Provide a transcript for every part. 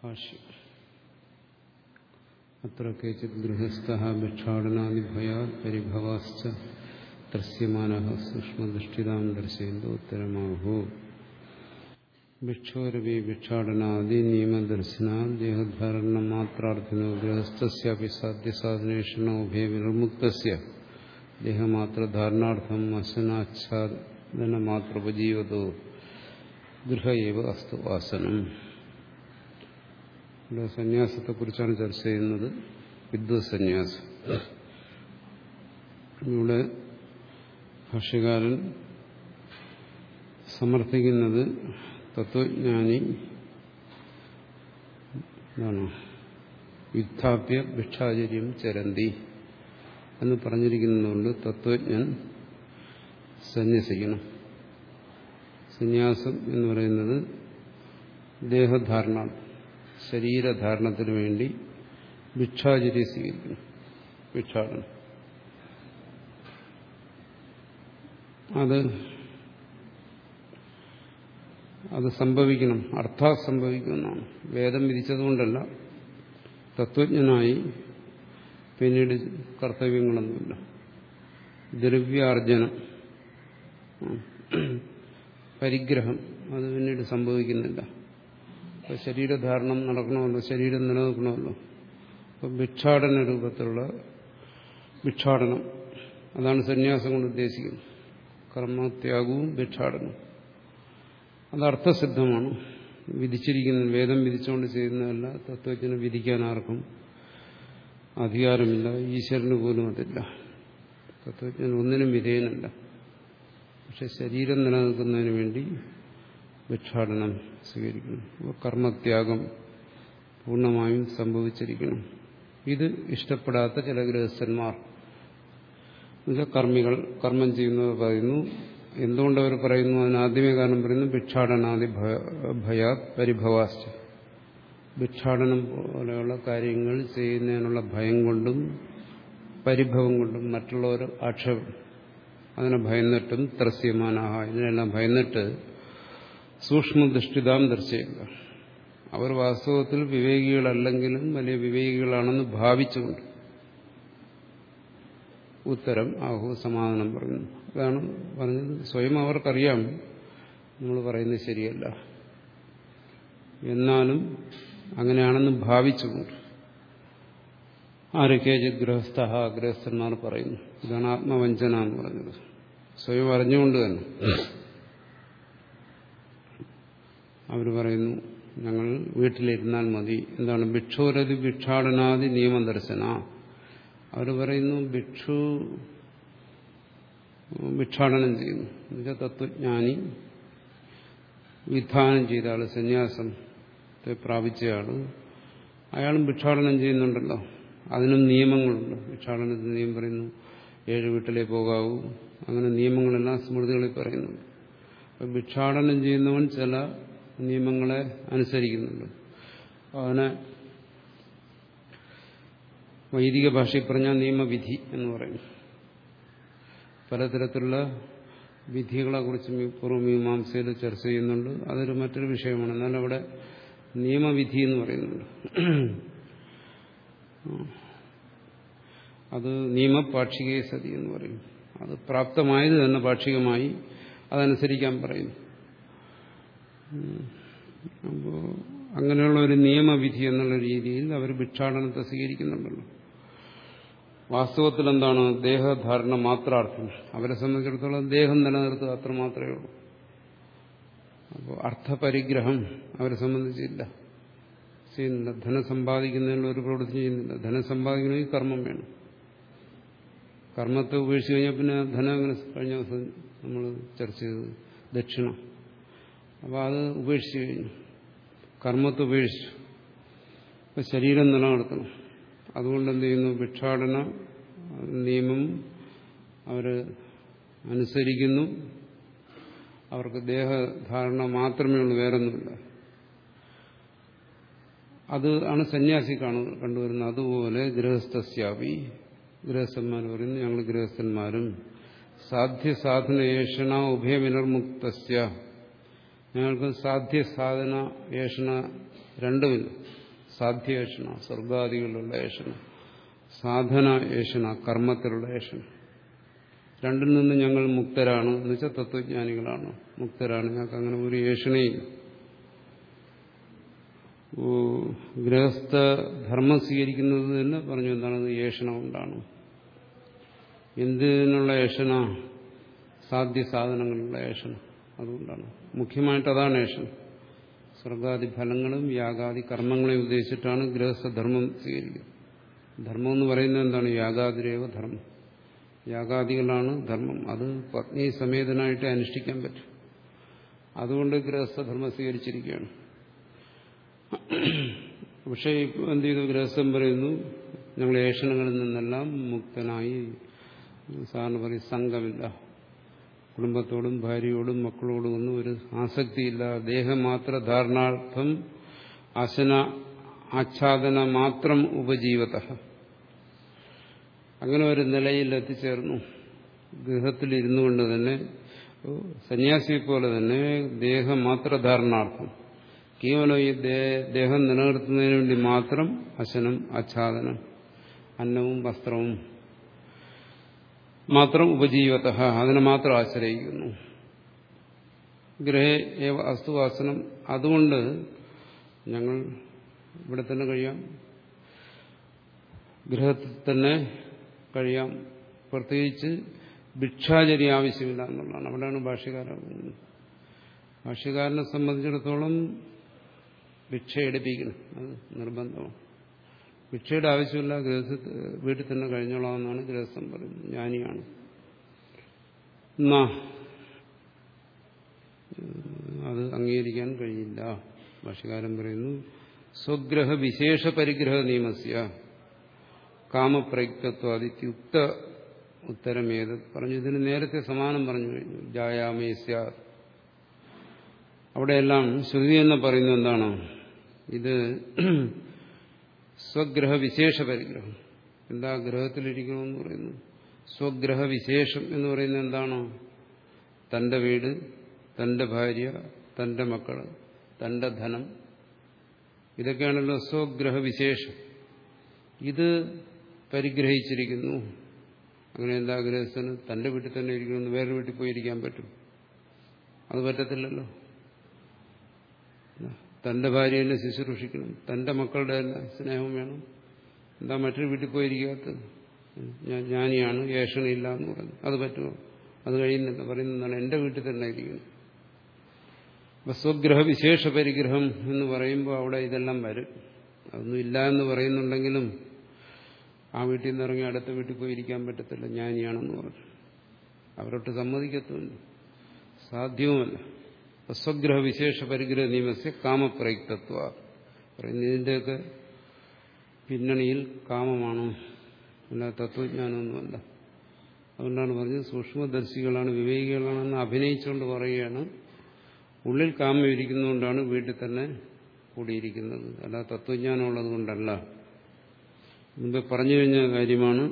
ഭാഷ്യം അത്ര കേചിത് ഗൃഹസ്ഥ ഭിക്ഷാടനാദിഭയാ പരിഭവാശ്ച ത്രസ്യമാന സൂക്ഷ്മദൃഷ്ടിതാം ദർശയന്തോ ഉത്തരമാഹോ ഭിക്ഷോരവി ഭിക്ഷാടനാദി നിയമദർശന ദേഹധാരണ മാത്രാർത്ഥിനോ ഗൃഹസ്ഥസ്യാപി സാധ്യസാധനേഷണോ ഭേവിർമുക്തസ്യ ദേഹമാത്രധാരണാർത്ഥം അശനാച്ഛാദനമാത്രോപജീവതോ ഗൃഹ ഏവ അസ്തു വാസനം ഇവിടെ സന്യാസത്തെക്കുറിച്ചാണ് ചർച്ച ചെയ്യുന്നത്. വിദ്വസന്യാസം ഇവിടെ ഭാഷ്യകാരൻ സമർപ്പിക്കുന്നത് തത്വജ്ഞാനി എന്താണ് യുദ്ധാപ്യ ഭിക്ഷാചര്യം ചരന്തി എന്ന് പറഞ്ഞിരിക്കുന്നതുകൊണ്ട് തത്വജ്ഞൻ സന്യസിക്കണം സന്യാസം എന്ന് പറയുന്നത് ദേഹധാരണ ശരീരധാരണത്തിന് വേണ്ടി ഭിക്ഷാചരി സ്വീകരിക്കണം ഭിക്ഷാടനം. അത് അത് സംഭവിക്കണം അർത്ഥാ സംഭവിക്കുമെന്നാണ് വേദം വിധിച്ചതുകൊണ്ടല്ല തത്വജ്ഞനായി പിന്നീട് കർത്തവ്യങ്ങളൊന്നുമില്ല. ദ്രവ്യാർജനം. പരിഗ്രഹം അത് പിന്നീട് സംഭവിക്കുന്നില്ല. അപ്പോൾ ശരീരധാരണം നടക്കണമല്ലോ ശരീരം നിലനിൽക്കണമല്ലോ. അപ്പം ഭിക്ഷാടന രൂപത്തിലുള്ള ഭിക്ഷാടനം. അതാണ് സന്യാസം കൊണ്ട് ഉദ്ദേശിക്കുന്നത്. കർമ്മത്യാഗവും ഭിക്ഷാടനവും. അത് അർത്ഥസിദ്ധമാണ്. വിധിച്ചിരിക്കുന്ന വേദം വിധിച്ചുകൊണ്ട് ചെയ്യുന്നതല്ല തത്വജ്ഞനെ വിധിക്കാൻ ആർക്കും അധികാരമില്ല ഈശ്വരന് പോലും അതില്ല. തത്വജ്ഞൻ ഒന്നിനും വിധേയനല്ല. പക്ഷെ ശരീരം നിലനിൽക്കുന്നതിന് വേണ്ടി ഭിക്ഷാടനം സ്വീകരിക്കണം. കർമ്മത്യാഗം പൂർണമായും സംഭവിച്ചിരിക്കണം. ഇത് ഇഷ്ടപ്പെടാത്ത ചില ഗൃഹസ്ഥന്മാർ കർമ്മികൾ കർമ്മം ചെയ്യുന്നവർ പറയുന്നു. എന്തുകൊണ്ട് അവർ പറയുന്നു? അതിനാദ്യമേ കാരണം പറയുന്നു ഭിക്ഷാടനാദി ഭയാ പരിഭവാശ്ച. ഭിക്ഷാടനം പോലെയുള്ള കാര്യങ്ങൾ ചെയ്യുന്നതിനുള്ള ഭയം കൊണ്ടും പരിഭവം കൊണ്ടും മറ്റുള്ളവർ ആക്ഷേപം അതിനെ ഭയന്നിട്ടും ത്രസ്യമാനാഹ. ഇതിനെല്ലാം ഭയന്നിട്ട് സൂക്ഷ്മദൃഷ്ടിതാം ദർശയുക അവർ വാസ്തവത്തിൽ വിവേകികളല്ലെങ്കിലും വലിയ വിവേകികളാണെന്ന് ഭാവിച്ചുകൊണ്ട് ഉത്തരം ആഹു സമാധാനം പറയുന്നു. അതാണ് പറഞ്ഞത്. സ്വയം അവർക്കറിയാം. നമ്മൾ പറയുന്നത് ശരിയല്ല. എന്നാലും അങ്ങനെയാണെന്ന് ഭാവിച്ചുകൊണ്ട് ആരൊക്കെ ഗൃഹസ്ഥ ഗൃഹസ്ഥന്മാർ പറയുന്നു? ഇതാണ് ആത്മവഞ്ചന എന്ന് പറഞ്ഞത്. സ്വയം അറിഞ്ഞുകൊണ്ട് തന്നെ. അവർ പറയുന്നു ഞങ്ങൾ വീട്ടിലിരുന്നാൽ മതി. എന്താണ്? ഭിക്ഷോരതി ഭിക്ഷാടനാദി നിയമദർശന. അവർ പറയുന്നു ഭിക്ഷു ഭിക്ഷാടനം ചെയ്യുന്നു. എന്നുവെച്ചാൽ തത്വജ്ഞാനി വിധാനം ചെയ്ത ആൾ സന്യാസത്തെ പ്രാപിച്ചയാൾ അയാളും ഭിക്ഷാടനം ചെയ്യുന്നുണ്ടല്ലോ. അതിനും നിയമങ്ങളുണ്ട്. ഭിക്ഷാടനത്തിന് നിയമം പറയുന്നു ഏഴ് വീട്ടിലേ പോകാവൂ. അങ്ങനെ നിയമങ്ങളെല്ലാം സ്മൃതികളിൽ പറയുന്നുണ്ട്. അപ്പം ഭിക്ഷാടനം ചെയ്യുന്നവൻ ചില നിയമങ്ങളെ അനുസരിക്കുന്നുണ്ട്. അതിനെ വൈദിക ഭാഷയിൽ പറഞ്ഞാൽ നിയമവിധി എന്ന് പറയും. പലതരത്തിലുള്ള വിധികളെ കുറിച്ച് പൂർവമീമാംസയിൽ ചർച്ച ചെയ്യുന്നുണ്ട്. അതൊരു മറ്റൊരു വിഷയമാണ്. എന്നാൽ അവിടെ നിയമവിധി എന്ന് പറയുന്നുണ്ട്. അത് നിയമപാക്ഷികേ സതി എന്ന് പറയും. അത് പ്രാപ്തമായത് തന്നെ പാക്ഷികമായി അതനുസരിക്കാൻ പറയുന്നു അപ്പോൾ അങ്ങനെയുള്ള ഒരു നിയമവിധി എന്നുള്ള രീതിയിൽ അവർ ഭിക്ഷാടനത്തെ സ്വീകരിക്കുന്നുണ്ടല്ലോ. വാസ്തവത്തിൽ എന്താണ് ദേഹധാരണ മാത്രാർത്ഥം? അവരെ സംബന്ധിച്ചിടത്തോളം ദേഹം നിലനിർത്തുക അത്ര മാത്രമേ ഉള്ളൂ. അപ്പോൾ അർത്ഥപരിഗ്രഹം അവരെ സംബന്ധിച്ചില്ല. ചെയ്യുന്നില്ല ധനം സമ്പാദിക്കുന്നതിനുള്ള ഒരു പ്രവൃത്തി ചെയ്യുന്നില്ല. ധനം സമ്പാദിക്കണമെങ്കിൽ കർമ്മം വേണം. കർമ്മത്തെ ഉപേക്ഷിച്ച് കഴിഞ്ഞാൽ പിന്നെ ധനം അങ്ങനെ കഴിഞ്ഞ ദിവസം നമ്മൾ ചർച്ച ചെയ്തത് ദക്ഷിണ. അപ്പോൾ അത് ഉപേക്ഷിച്ച് കഴിഞ്ഞു. കർമ്മത്തെ ഉപേക്ഷിച്ചു. അപ്പം ശരീരം നിലനിർത്തണം. അതുകൊണ്ട് എന്ത് ചെയ്യുന്നു? ഭിക്ഷാടന നിയമം അവർ അനുസരിക്കുന്നു. അവർക്ക് ദേഹധാരണ മാത്രമേ ഉള്ളൂ വേറൊന്നുമില്ല. അത് ആണ് സന്യാസി കാണു കണ്ടുവരുന്നത്. അതുപോലെ ഗൃഹസ്ഥസ്യാവി ഗൃഹസ്ഥന്മാർ പറയുന്നു ഞങ്ങൾ ഗൃഹസ്ഥന്മാരും സാധ്യസാധന ഏഷണ ഉഭയവിനർമുക്തസ്യ. ഞങ്ങൾക്ക് സാധ്യസാധന ഏഷണ രണ്ടുമില്ല. സാധ്യേഷണ സ്വർഗാദികളിലുള്ള ഏഷണ സാധന ഏഷണ കർമ്മത്തിലുള്ള ഏഷണ. രണ്ടിൽ നിന്ന് ഞങ്ങൾ മുക്തരാണ് എന്ന് വെച്ചാൽ തത്വജ്ഞാനികളാണ്. മുക്തരാണ്. ഞങ്ങൾക്ക് അങ്ങനെ ഒരു ഏഷണയില്ല ഗൃഹസ്ഥ ധർമ്മം സ്വീകരിക്കുന്നത് തന്നെ പറഞ്ഞു എന്താണ് ഏഷണ കൊണ്ടാണ്. എന്തിനുള്ള ഏഷണ? സാധ്യ സാധനങ്ങളുള്ള ഏഷണ. അതുകൊണ്ടാണ്. മുഖ്യമായിട്ട് അതാണ് ഏഷണ. സ്വർഗാദി ഫലങ്ങളും യാഗാദി കർമ്മങ്ങളെയും ഉദ്ദേശിച്ചിട്ടാണ് ഗൃഹസ്ഥധർമ്മം സ്വീകരിക്കുന്നത് ധർമ്മം എന്ന് പറയുന്നത് എന്താണ്? യാഗാതിരേവ ധർമ്മം. യാഗാദികളാണ് ധർമ്മം. അത് പത്നി സമേതനായിട്ട് അനുഷ്ഠിക്കാൻ പറ്റും. അതുകൊണ്ട് ഗൃഹസ്ഥധർമ്മം സ്വീകരിച്ചിരിക്കുകയാണ്. പക്ഷേ എന്ത് ചെയ്തു? ഗൃഹസ്ഥൻ പറയുന്നു ഞങ്ങൾ ഏഷണങ്ങളിൽ നിന്നെല്ലാം മുക്തനായി. സാറിന് പറയും സംഘമില്ല. കുടുംബത്തോടും ഭാര്യയോടും മക്കളോടും ഒന്നും ഒരു ആസക്തിയില്ല. ദേഹമാത്ര ധാരണാർത്ഥം അശന ആച്ഛാദന മാത്രം ഉപജീവത. അങ്ങനെ ഒരു നിലയിൽ എത്തിച്ചേർന്നു. ഗൃഹത്തിലിരുന്നു കൊണ്ട് തന്നെ സന്യാസിയെ പോലെ തന്നെ ദേഹം ദേഹമാത്ര ധാരണാർത്ഥം കേവലം ഈ ദേഹം നിലനിർത്തുന്നതിന് വേണ്ടി മാത്രം അശനം ആച്ഛാദനം അന്നവും വസ്ത്രവും മാത്രം ഉപജീവത അതിനെ മാത്രം ആശ്രയിക്കുന്നു. ഗ്രഹേ ഏവ അസ്തുവാസനം അതുകൊണ്ട് ഞങ്ങൾ ഇവിടെ തന്നെ കഴിയാം. ഗൃഹത്തിൽ തന്നെ കഴിയാം. പ്രത്യേകിച്ച് ഭിക്ഷാചരി ആവശ്യമില്ല എന്നുള്ളതാണ്. അവിടെയാണ് ഭാഷ്യകാരൻ ഭാഷ്യകാരനെ സംബന്ധിച്ചിടത്തോളം ഭിക്ഷ എടുപ്പിക്കണം അത് നിർബന്ധമാണ്. ഭിക്ഷയുടെ ആവശ്യമില്ല ഗൃഹസ്ഥ വീട്ടിൽ തന്നെ കഴിഞ്ഞോളാമെന്നാണ് ഗൃഹസ്ഥൻ പറയുന്നത്. ജ്ഞാനിയാണ്. അത് അംഗീകരിക്കാൻ കഴിയില്ല. ഭാഷകാരൻ പറയുന്നു സ്വഗ്രഹ വിശേഷ പരിഗ്രഹ നിയമസ്യ കാമപ്രയുക്തത്വാദിത്യുക്ത ഉത്തരമേത് പറഞ്ഞു ഇതിന് നേരത്തെ സമാനം പറഞ്ഞു കഴിഞ്ഞു. ജായാമേസ്യ അവിടെയെല്ലാം ശ്രുതി എന്ന് പറയുന്നത് എന്താണ്? ഇത് സ്വഗ്രഹ വിശേഷ പരിഗ്രഹം എന്താ ഗ്രഹത്തിലിരിക്കണമെന്ന് പറയുന്നു? സ്വഗ്രഹ വിശേഷം എന്ന് പറയുന്നത് എന്താണോ? തന്റെ വീട് തന്റെ ഭാര്യ തന്റെ മക്കൾ തന്റെ ധനം. ഇതൊക്കെയാണല്ലോ സ്വഗ്രഹ വിശേഷം ഇത് പരിഗ്രഹിച്ചിരിക്കുന്നു. അങ്ങനെ എന്താ ഗ്രഹസ്ഥന്? തന്റെ വീട്ടിൽ തന്നെ ഇരിക്കണമെന്ന് വേറെ വീട്ടിൽ പോയിരിക്കാൻ പറ്റും. അത് പറ്റത്തില്ലല്ലോ. തന്റെ ഭാര്യ തന്നെ ശുശ്രൂഷിക്കണം തന്റെ മക്കളുടെ തന്നെ സ്നേഹം വേണം. എന്താ മറ്റൊരു വീട്ടിൽ പോയിരിക്കാത്തത് ഞാൻ ജ്ഞാനിയാണ് ഏഷണില്ല എന്ന് പറഞ്ഞു. അത് പറ്റുമോ? അത് കഴിയുന്നില്ല. പറയുന്നതാണ് എന്റെ വീട്ടിൽ തന്നെ ഇരിക്കുന്നു. അപ്പൊ സ്വഗ്രഹ വിശേഷ പരിഗ്രഹം എന്ന് പറയുമ്പോൾ അവിടെ ഇതെല്ലാം വരും. അതൊന്നും ഇല്ല എന്ന് പറയുന്നുണ്ടെങ്കിലും ആ വീട്ടിൽ നിന്ന് ഇറങ്ങി അടുത്ത വീട്ടിൽ പോയിരിക്കാൻ പറ്റത്തില്ല. ജ്ഞാനിയാണെന്ന് പറഞ്ഞു. അവരോട്ട് സമ്മതിക്കത്തുമില്ല. സാധ്യവുമല്ല. സ്വഗ്രഹ വിശേഷ പരിഗ്രഹ നിയമസ്യ കാമപ്രയുക്തത്വ. പറയുന്ന ഇതിന്റെയൊക്കെ പിന്നണിയിൽ കാമമാണ്? അല്ല തത്വജ്ഞാനമൊന്നുമല്ല അതുകൊണ്ടാണ് പറഞ്ഞത് സൂക്ഷ്മദർശികളാണ് വിവേകികളാണെന്ന് അഭിനയിച്ചുകൊണ്ട് പറയുകയാണ്. ഉള്ളിൽ കാമം ഇരിക്കുന്നതുകൊണ്ടാണ് വീട്ടിൽ തന്നെ കൂടിയിരിക്കുന്നത്. അല്ല തത്വജ്ഞാനം ഉള്ളത് കൊണ്ടല്ല. മുമ്പ് പറഞ്ഞു കഴിഞ്ഞ കാര്യമാണ്.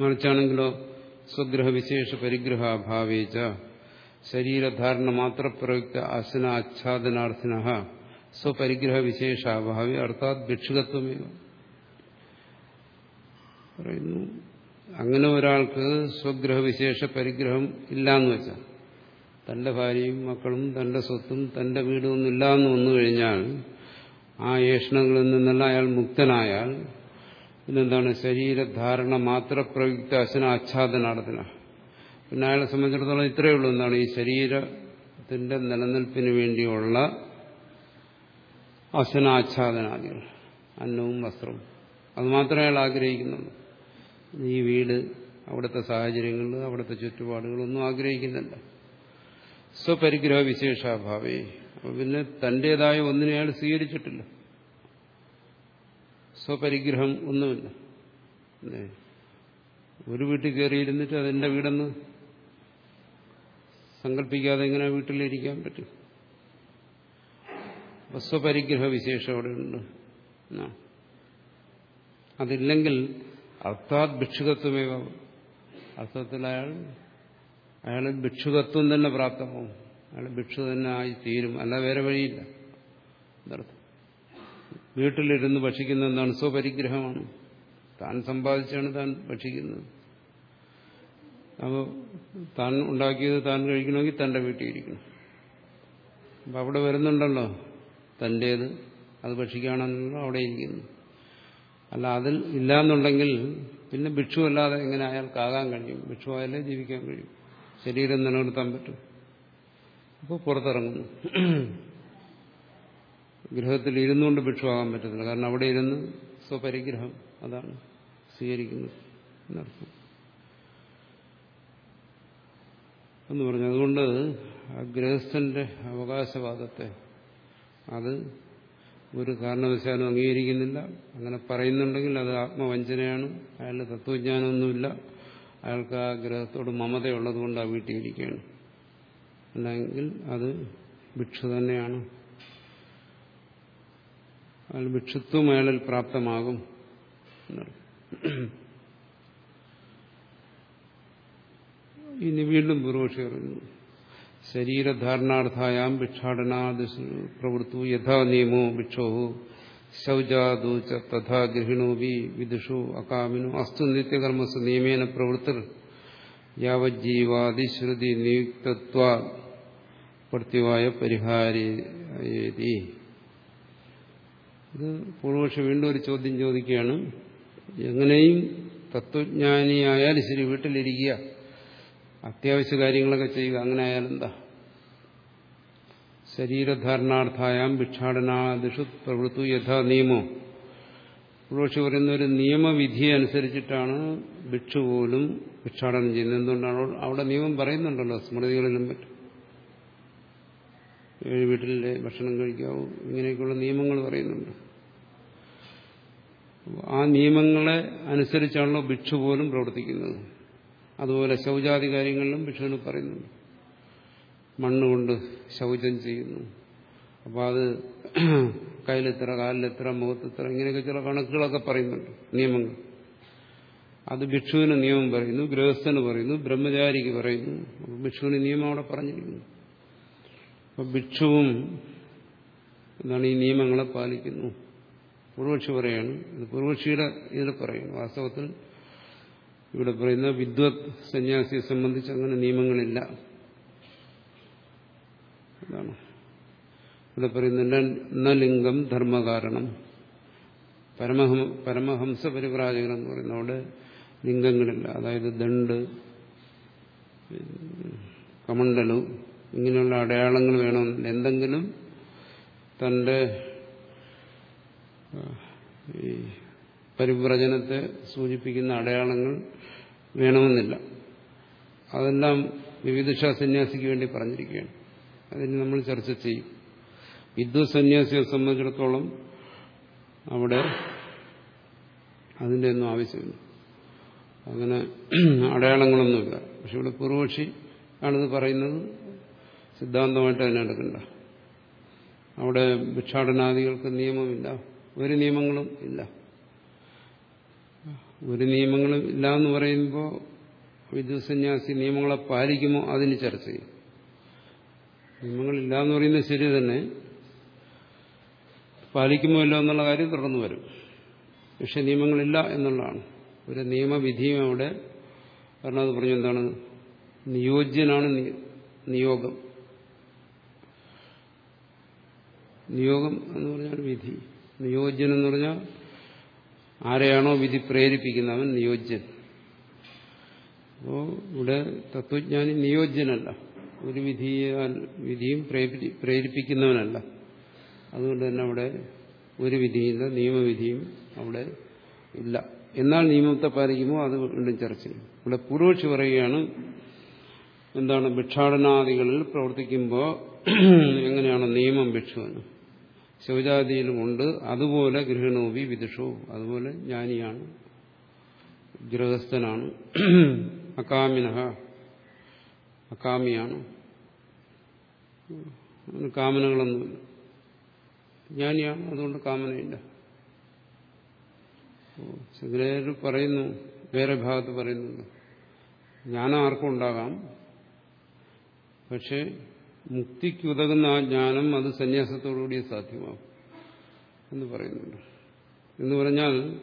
മറിച്ചാണെങ്കിലോ സ്വഗ്രഹവിശേഷ പരിഗ്രഹാഭാവേച്ച ശരീരധാരണ മാത്ര പ്രയുക്ത അസന ആച്ഛാദനാർത്ഥിന സ്വപരിഗ്രഹ അർത്ഥാത് ഭിക്ഷുകത്വമേ പറയുന്നു അങ്ങനെ ഒരാൾക്ക് സ്വഗ്രഹവിശേഷ പരിഗ്രഹം ഇല്ലാന്ന് വെച്ചാൽ തന്റെ ഭാര്യയും മക്കളും തന്റെ സ്വത്തും തന്റെ വീടും ഒന്നും ഇല്ലാന്ന് വന്നു കഴിഞ്ഞാൽ ആ ഏഷണങ്ങളിൽ നിന്നെല്ലാം അയാൾ മുക്തനായാൽ പിന്നെന്താണ്? ശരീരധാരണ മാത്ര പ്രയുക്ത അശന ആച്ഛാദനാടത്തിന പിന്നെ അയാളെ സംബന്ധിച്ചിടത്തോളം ഇത്രയേ ഉള്ളൂ. എന്താണ്? ഈ ശരീരത്തിന്റെ നിലനിൽപ്പിന് വേണ്ടിയുള്ള അശനാച്ഛാദനാദികൾ അന്നവും വസ്ത്രവും. അത് മാത്രമേ അയാൾ ആഗ്രഹിക്കുന്നുള്ളൂ. ഈ വീട് അവിടുത്തെ സാഹചര്യങ്ങൾ അവിടുത്തെ ചുറ്റുപാടുകളൊന്നും ആഗ്രഹിക്കുന്നില്ല. സ്വപരിഗ്രഹ വിശേഷാഭാവേ അപ്പൊ പിന്നെ തന്റേതായ ഒന്നിനെ അയാൾ സ്വീകരിച്ചിട്ടില്ല. സ്വപരിഗ്രഹം ഒന്നുമില്ല. ഒരു വീട്ടിൽ കയറിയിരുന്നിട്ട് അതെന്റെ വീടെന്ന് സങ്കല്പിക്കാതെ എങ്ങനെ വീട്ടിലിരിക്കാൻ പറ്റും? സ്വപരിഗ്രഹ വിശേഷം അവിടെയുണ്ട് അതില്ലെങ്കിൽ അർത്ഥാത് ഭിക്ഷുകത്വമേവ. അർത്ഥത്തിൽ അയാൾ അയാൾ ഭിക്ഷുകത്വം തന്നെ പ്രാപ്തമാവും. അയാൾ ഭിക്ഷു തന്നെ ആയി തീരും. അല്ല വേറെ വഴിയില്ല. എന്നർത്ഥം. വീട്ടിലിരുന്ന് ഭക്ഷിക്കുന്ന എന്താണ് സ്വപരിഗ്രഹമാണ്? താൻ സമ്പാദിച്ചാണ് താൻ ഭക്ഷിക്കുന്നത്. അപ്പോൾ താൻ ഉണ്ടാക്കിയത് താൻ കഴിക്കണമെങ്കിൽ തന്റെ വീട്ടിൽ ഇരിക്കണം. അപ്പം അവിടെ വരുന്നുണ്ടല്ലോ തന്റേത് അത് ഭക്ഷിക്കുകയാണെന്നുള്ള അവിടെ ഇരിക്കുന്നു. അല്ല അതിൽ ഇല്ലാന്നുണ്ടെങ്കിൽ പിന്നെ ഭിക്ഷു അല്ലാതെ എങ്ങനെ അയാൾക്കാകാൻ കഴിയും? ഭിക്ഷു ആയാലേ ജീവിക്കാൻ കഴിയും. ശരീരം നിലനിർത്താൻ പറ്റും. അപ്പോൾ പുറത്തിറങ്ങുന്നു. ഗൃഹത്തിൽ ഇരുന്നുകൊണ്ട് ഭിക്ഷുവാകാൻ പറ്റത്തില്ല. കാരണം അവിടെ ഇരുന്ന് സ്വപരിഗ്രഹം അതാണ് സ്വീകരിക്കുന്നത് എന്നർത്ഥം. എന്ന് പറഞ്ഞു അതുകൊണ്ട് ആ ഗൃഹസ്ഥന്റെ അവകാശവാദത്തെ അത് ഒരു കാരണവശാലും അംഗീകരിക്കുന്നില്ല. അങ്ങനെ പറയുന്നുണ്ടെങ്കിൽ അത് ആത്മവഞ്ചനയാണ്. അയാളുടെ തത്വജ്ഞാനമൊന്നുമില്ല. അയാൾക്ക് ആ ഗ്രഹത്തോട് മമതയുള്ളതുകൊണ്ട് ആ വീട്ടിലിരിക്കുകയാണ് അല്ലെങ്കിൽ അത് ഭിക്ഷ തന്നെയാണ്. അയാൾ ഭിക്ഷുത്വം അയാളിൽ പ്രാപ്തമാകും ഇനി വീണ്ടും പൂർവക്ഷി പറയുന്നു. ശരീരധാരണാർത്ഥായാം ഭിക്ഷാടനാദിഷു പ്രവൃത്തു യഥാ നിയമോ ഭിക്ഷോ ശൗചാദു തഥാ ഗൃഹിണോപി വിദുഷു അകാമിനു അസ്തു നിത്യകർമ്മസ് നിയമേന പ്രവൃത്തിർ യാവജ്ജീവാദിശ്രുതി നിയുക്തത്വ പ്രത്യുവായ പരിഹാരേതി. ഇത് പൂർവപക്ഷം വീണ്ടും ഒരു ചോദ്യം ചോദിക്കുകയാണ്. എങ്ങനെയും തത്വജ്ഞാനിയായാലും ശരി വീട്ടിലിരിക്കുക. അത്യാവശ്യ കാര്യങ്ങളൊക്കെ ചെയ്യുക. അങ്ങനെ ആയാലെന്താ ശരീരധാരണാർത്ഥായാം ഭിക്ഷാടനാദിഷു പ്രവൃത്തു യഥാ നിയമോ. പൂർവക്ഷി പറയുന്ന ഒരു നിയമവിധി അനുസരിച്ചിട്ടാണ് ഭിക്ഷു പോലും ഭിക്ഷാടനം ചെയ്യുന്നത്. എന്തുകൊണ്ടാണ്? അവിടെ നിയമം പറയുന്നുണ്ടല്ലോ സ്മൃതികളിലും പറ്റും ഏഴ് വീട്ടിലെ ഭക്ഷണം കഴിക്കാവൂ? ഇങ്ങനെയൊക്കെയുള്ള നിയമങ്ങൾ പറയുന്നുണ്ട്. ആ നിയമങ്ങളെ അനുസരിച്ചാണല്ലോ ഭിക്ഷു പോലും പ്രവർത്തിക്കുന്നത്. അതുപോലെ ശൗചാദി കാര്യങ്ങളിലും ഭിക്ഷുവിന് പറയുന്നുണ്ട്. മണ്ണുകൊണ്ട് ശൗചം ചെയ്യുന്നു. അപ്പോൾ അത് കയ്യിലെത്ര കാലിലെത്ര മുഖത്തെത്ര ഇങ്ങനെയൊക്കെ ചില കണക്കുകളൊക്കെ പറയുന്നുണ്ട് നിയമങ്ങൾ. അത് ഭിക്ഷുവിന് നിയമം പറയുന്നു ഗൃഹസ്ഥന് പറയുന്നു ബ്രഹ്മചാരിക്ക് പറയുന്നു. ഭിക്ഷുവിന് നിയമം അവിടെ പറഞ്ഞിരിക്കുന്നു. അപ്പൊ ഭിക്ഷുവും എന്താണ് ഈ നിയമങ്ങളെ പാലിക്കുന്നു. പൂർവക്ഷി പറയാണ്. ഇത് പൂർവക്ഷിയുടെ ഇതിൽ പറയുന്നു. വാസ്തവത്തിൽ ഇവിടെ പറയുന്ന വിദ്വത് സന്യാസിയെ സംബന്ധിച്ച് അങ്ങനെ നിയമങ്ങളില്ല. എന്താണ് ഇവിടെ പറയുന്ന ലിംഗം ധർമ്മകാരണം. പരമഹം പരമഹംസ പരിപ്രാജകൻ എന്ന് പറയുന്ന അവിടെ ലിംഗങ്ങളില്ല. അതായത് ദണ്ട് കമണ്ടലു ഇങ്ങനെയുള്ള അടയാളങ്ങൾ വേണമെന്നില്ല എന്തെങ്കിലും തന്റെ ഈ പരിവ്രജനത്തെ സൂചിപ്പിക്കുന്ന അടയാളങ്ങൾ വേണമെന്നില്ല. അതെല്ലാം വിവിധ സന്യാസിക്ക് വേണ്ടി പറഞ്ഞിരിക്കുകയാണ്. അതിന് നമ്മൾ ചർച്ച ചെയ്യും. വിദ്വത് സന്യാസിയെ സംബന്ധിച്ചിടത്തോളം അവിടെ അതിന്റെ ഒന്നും ആവശ്യമില്ല. അങ്ങനെ അടയാളങ്ങളൊന്നുമില്ല. പക്ഷെ ഇവിടെ പൂർവക്ഷി ആണിത് പറയുന്നത്. സിദ്ധാന്തമായിട്ട് തന്നെ എടുക്കണ്ട. അവിടെ ഭിക്ഷാടനാദികൾക്ക് നിയമമില്ല. ഒരു നിയമങ്ങളും ഇല്ല. ഒരു നിയമങ്ങളും ഇല്ല എന്ന് പറയുമ്പോൾ വിദ്യുസന്യാസി നിയമങ്ങളെ പാലിക്കുമോ അതിന് ചർച്ച ചെയ്യും. നിയമങ്ങളില്ല എന്ന് പറയുന്നത് ശരി തന്നെ. പാലിക്കുമോ ഇല്ല എന്നുള്ള കാര്യം തുടർന്നു വരും. പക്ഷെ നിയമങ്ങളില്ല എന്നുള്ളതാണ്. ഒരു നിയമവിധിയും അവിടെ കാരണം അത് പറഞ്ഞു എന്താണ്? നിയോജ്യനാണ് നിയോഗം. നിയോഗം എന്ന് പറഞ്ഞാൽ വിധി. നിയോജ്യൻ എന്ന് പറഞ്ഞാൽ ആരെയാണോ വിധി പ്രേരിപ്പിക്കുന്നവൻ നിയോജ്യൻ. അപ്പോ ഇവിടെ തത്വജ്ഞാനി നിയോജ്യനല്ല. ഒരു വിധിയാൽ വിധിയും പ്രേരിപ്പിക്കുന്നവനല്ല. അതുകൊണ്ട് തന്നെ അവിടെ ഒരു വിധിയില്ല നിയമവിധിയും അവിടെ ഇല്ല. എന്നാൽ നിയമത്തെ പാലിക്കുമ്പോൾ അത് വീണ്ടും ചർച്ച ചെയ്യും. ഇവിടെ പൂർവക്ഷി പറയുകയാണ് എന്താണ് ഭിക്ഷാടനാദികളിൽ പ്രവർത്തിക്കുമ്പോൾ എങ്ങനെയാണ് നിയമം ഭിക്ഷുവന് ശൗചാദിയിലുമുണ്ട് അതുപോലെ ഗൃഹണോപി വിദുഷവും അതുപോലെ ജ്ഞാനിയാണ് ഗൃഹസ്ഥനാണ് അകാമിനഹ അകാമിയാണ്. കാമനകളൊന്നുമില്ല. ജ്ഞാനിയാണ് അതുകൊണ്ട് കാമനയില്ല. ശങ്കരാചാര്യർ പറയുന്നു വേറെ ഭാഗത്ത് പറയുന്നുണ്ട്. ജ്ഞാനം ആർക്കും ഉണ്ടാകാം. പക്ഷെ മുക്തിക്കുതകുന്ന ആ ജ്ഞാനം അത് സന്യാസത്തോടുകൂടി സാധ്യമാകും എന്ന് പറയുന്നുണ്ട്. എന്ന് പറഞ്ഞാൽ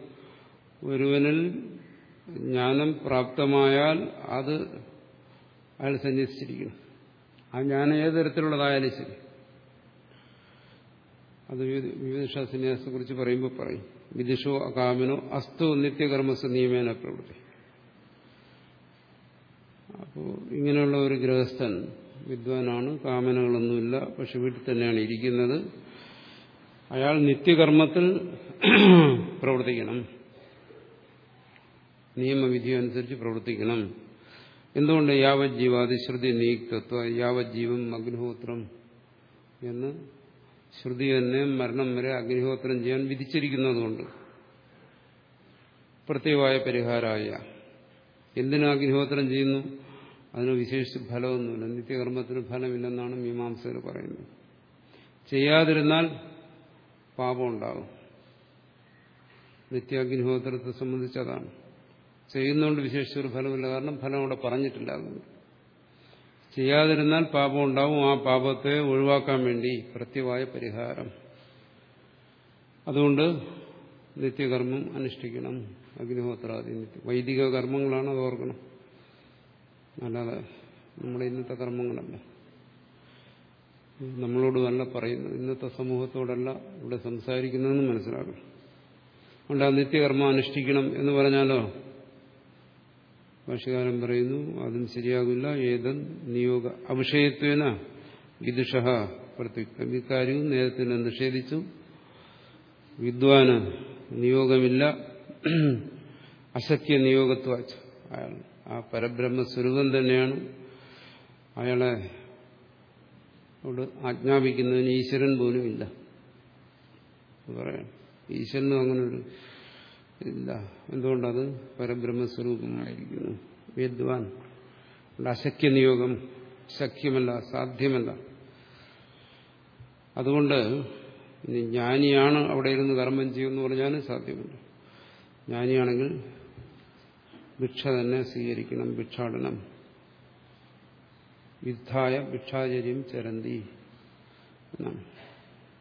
ഒരുവനിൽ ജ്ഞാനം പ്രാപ്തമായാൽ അത് അയാൾ സന്യസിച്ചിരിക്കണം ആ ജ്ഞാനം ഏത് തരത്തിലുള്ളതായാലും ശരി. അത് വിവിധ സന്യാസത്തെ കുറിച്ച് പറയുമ്പോൾ പറയും. വിദുഷോ അകാമിനോ അസ്തു നിത്യകർമ്മസ് നിയമേന പ്രവൃത്തി. അപ്പോൾ ഇങ്ങനെയുള്ള ഒരു ഗൃഹസ്ഥൻ വിദ്വാനാണ് കാമനകളൊന്നുമില്ല പക്ഷെ വീട്ടിൽ തന്നെയാണ് ഇരിക്കുന്നത്. അയാൾ നിത്യകർമ്മത്തിൽ പ്രവർത്തിക്കണം. നിയമവിധി അനുസരിച്ച് പ്രവർത്തിക്കണം. എന്തുകൊണ്ട് യാവജ്ജീവാതിശ്രുതി നീക്തത്വ ശ്രുതി നിയുക്തത്വ യാവത് ജീവം അഗ്നിഹോത്രം എന്ന് ശ്രുതി തന്നെ മരണം വരെ അഗ്നിഹോത്രം ചെയ്യാൻ വിധിച്ചിരിക്കുന്നതുകൊണ്ട്? പ്രത്യേകമായ പരിഹാരമായ എന്തിനാ അഗ്നിഹോത്രം ചെയ്യുന്നു? അതിന് വിശേഷിച്ച് ഫലമൊന്നുമില്ല. നിത്യകർമ്മത്തിന് ഫലമില്ലെന്നാണ് മീമാംസകർ പറയുന്നത്. ചെയ്യാതിരുന്നാൽ പാപം ഉണ്ടാകും നിത്യാഗ്നിഹോത്രത്തെ സംബന്ധിച്ച് അതാണ്. ചെയ്യുന്നതുകൊണ്ട് വിശേഷിച്ചൊരു ഫലമില്ല. കാരണം ഫലം അവിടെ പറഞ്ഞിട്ടില്ല അതുകൊണ്ട് ചെയ്യാതിരുന്നാൽ പാപം ഉണ്ടാവും ആ പാപത്തെ ഒഴിവാക്കാൻ വേണ്ടി പ്രത്യവായ പരിഹാരം. അതുകൊണ്ട് നിത്യകർമ്മം അനുഷ്ഠിക്കണം. അഗ്നിഹോത്രാദി വൈദിക കർമ്മങ്ങളാണ് അത് ഓർക്കണം. അല്ലാതെ നമ്മുടെ ഇന്നത്തെ കർമ്മങ്ങളല്ല. നമ്മളോടുമല്ല പറയുന്നത് ഇന്നത്തെ സമൂഹത്തോടല്ല ഇവിടെ സംസാരിക്കുന്നതെന്ന് മനസ്സിലാക്കണം. അതുകൊണ്ട് ആ നിത്യകർമ്മം അനുഷ്ഠിക്കണം എന്ന് പറഞ്ഞാലോ? ഭാഷകാരൻ പറയുന്നു അതും ശരിയാകില്ല. ഏതൻ നിയോഗ അവിഷയത്വേന വിദുഷ പ്രത്യുക്തം. ഇക്കാര്യവും നേരത്തെ നിഷേധിച്ചു. വിദ്വാന് നിയോഗമില്ല. അസഖ്യ നിയോഗത്വ അയാൾ ആ പരബ്രഹ്മസ്വരൂപം തന്നെയാണ് അയാളെ ആജ്ഞാപിക്കുന്നതിന് ഈശ്വരൻ പോലും ഇല്ല. പറയാം. ഈശ്വരനും അങ്ങനെ ഒരു ഇല്ല. എന്തുകൊണ്ടത്? പരബ്രഹ്മസ്വരൂപമായിരിക്കുന്നു വിദ്വാൻ. അശക്യ നിയോഗം. ശക്യമല്ല സാധ്യമല്ല. അതുകൊണ്ട് ഇനി ജ്ഞാനിയാണ് അവിടെ ഇരുന്ന് കർമ്മം ചെയ്യുമെന്ന് പറഞ്ഞാലും സാധ്യമല്ല. ജ്ഞാനിയാണെങ്കിൽ ഭിക്ഷ തന്നെ സ്വീകരിക്കണം ഭിക്ഷാടനം. യുദ്ധായ ഭിക്ഷാചര്യം ചരന്തി.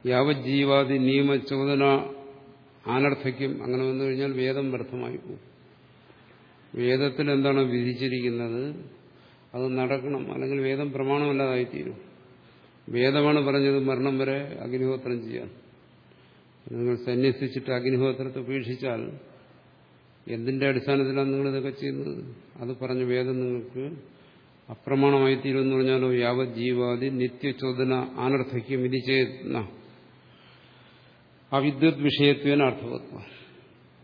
യാവജ്ജീവാദി നിയമചോദന ആനർത്ഥിക്കും അങ്ങനെ വന്നു കഴിഞ്ഞാൽ വേദം വ്യർത്ഥമായി പോകും. വേദത്തിൽ എന്താണ് വിധിച്ചിരിക്കുന്നത്? അത് നടക്കണം. അല്ലെങ്കിൽ വേദം പ്രമാണമല്ലാതായിത്തീരും. വേദമാണ് പറഞ്ഞത് മരണം വരെ അഗ്നിഹോത്രം ചെയ്യാൻ. നിങ്ങൾ സന്യസിച്ചിട്ട് അഗ്നിഹോത്രത്തെ ഉപേക്ഷിച്ചാൽ എന്തിന്റെ അടിസ്ഥാനത്തിലാണ് നിങ്ങൾ ഇതൊക്കെ ചെയ്യുന്നത്? അത് പറഞ്ഞ വേദം നിങ്ങൾക്ക് അപ്രമാണമായി തീരുമെന്ന് പറഞ്ഞാലോ? യാവ ജീവാദി നിത്യചോദന അനർത്ഥയ്ക്കും ഇത് ചെയ്യുന്ന അവിദ്വത് വിഷയത്വേന അർത്ഥവത്വ.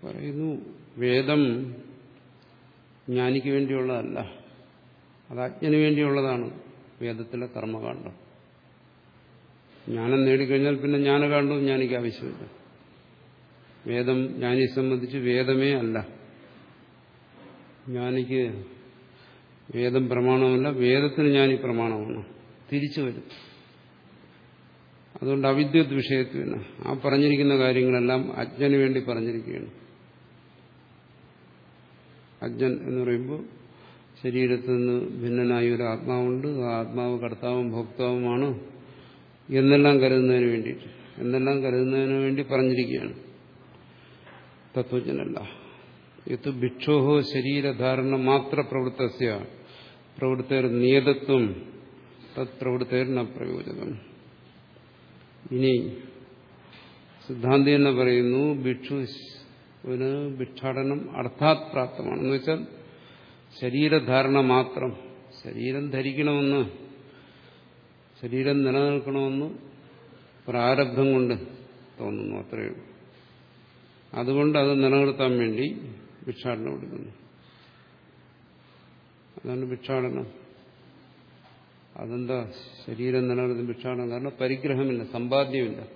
പറയുന്നു വേദം ജ്ഞാനിക്ക് വേണ്ടിയുള്ളതല്ല. അത് അജ്ഞന് വേണ്ടിയുള്ളതാണ്. വേദത്തിലെ കർമ്മകാണ്ഡം ജ്ഞാനം നേടിക്കഴിഞ്ഞാൽ പിന്നെ ജ്ഞാനകാണ്ഡവും ജ്ഞാനിക്ക് ആവശ്യമില്ല. വേദം ജ്ഞാനിയെ സംബന്ധിച്ച് വേദമേ അല്ല. ജ്ഞാനിക്ക് വേദം പ്രമാണമല്ല വേദത്തിന് ജ്ഞാനി പ്രമാണമാണ്. തിരിച്ചു വരും. അതുകൊണ്ട് അവിദ്യുത് വിഷയത്തിന് ആ പറഞ്ഞിരിക്കുന്ന കാര്യങ്ങളെല്ലാം അജ്ഞന് വേണ്ടി പറഞ്ഞിരിക്കുകയാണ്. അജ്ഞൻ എന്ന് പറയുമ്പോൾ ശരീരത്തിൽ നിന്ന് ഭിന്നനായ ഒരു ആത്മാവുണ്ട്. ആ ആത്മാവ് കർത്താവും ഭോക്താവുമാണ് എന്നെല്ലാം കരുതുന്നതിന് വേണ്ടിയിട്ട്. എന്നെല്ലാം കരുതുന്നതിന് വേണ്ടി പറഞ്ഞിരിക്കുകയാണ്. തത്വജ്ഞനല്ല. ഇത് ഭിക്ഷോഹോ ശരീരധാരണ മാത്ര പ്രവൃത്തസ്യ. പ്രവൃത്തേർ നിയതത്വം തത് പ്രവൃത്തേർ ന പ്രയോജനം. ഇനി സിദ്ധാന്തി എന്ന് പറയുന്നു ഭിക്ഷു ഒരു ഭിക്ഷാടനം അർത്ഥാത് പ്രാപ്തമാണ് എന്ന് വെച്ചാൽ ശരീരധാരണ മാത്രം ശരീരം ധരിക്കണമെന്ന് ശരീരം നിലനിൽക്കണമെന്ന് പ്രാരബ്ധം കൊണ്ട് തോന്നുന്നു അത്രയേ ഉള്ളൂ. അതുകൊണ്ട് അത് നിലനിർത്താൻ വേണ്ടി ഭിക്ഷാടനം കൊടുക്കുന്നു. അതാണ് ഭിക്ഷാടനം അതെന്താ ശരീരം നിലനിർത്തുന്ന ഭിക്ഷാടനം? കാരണം പരിഗ്രഹമില്ല സമ്പാദ്യമില്ല.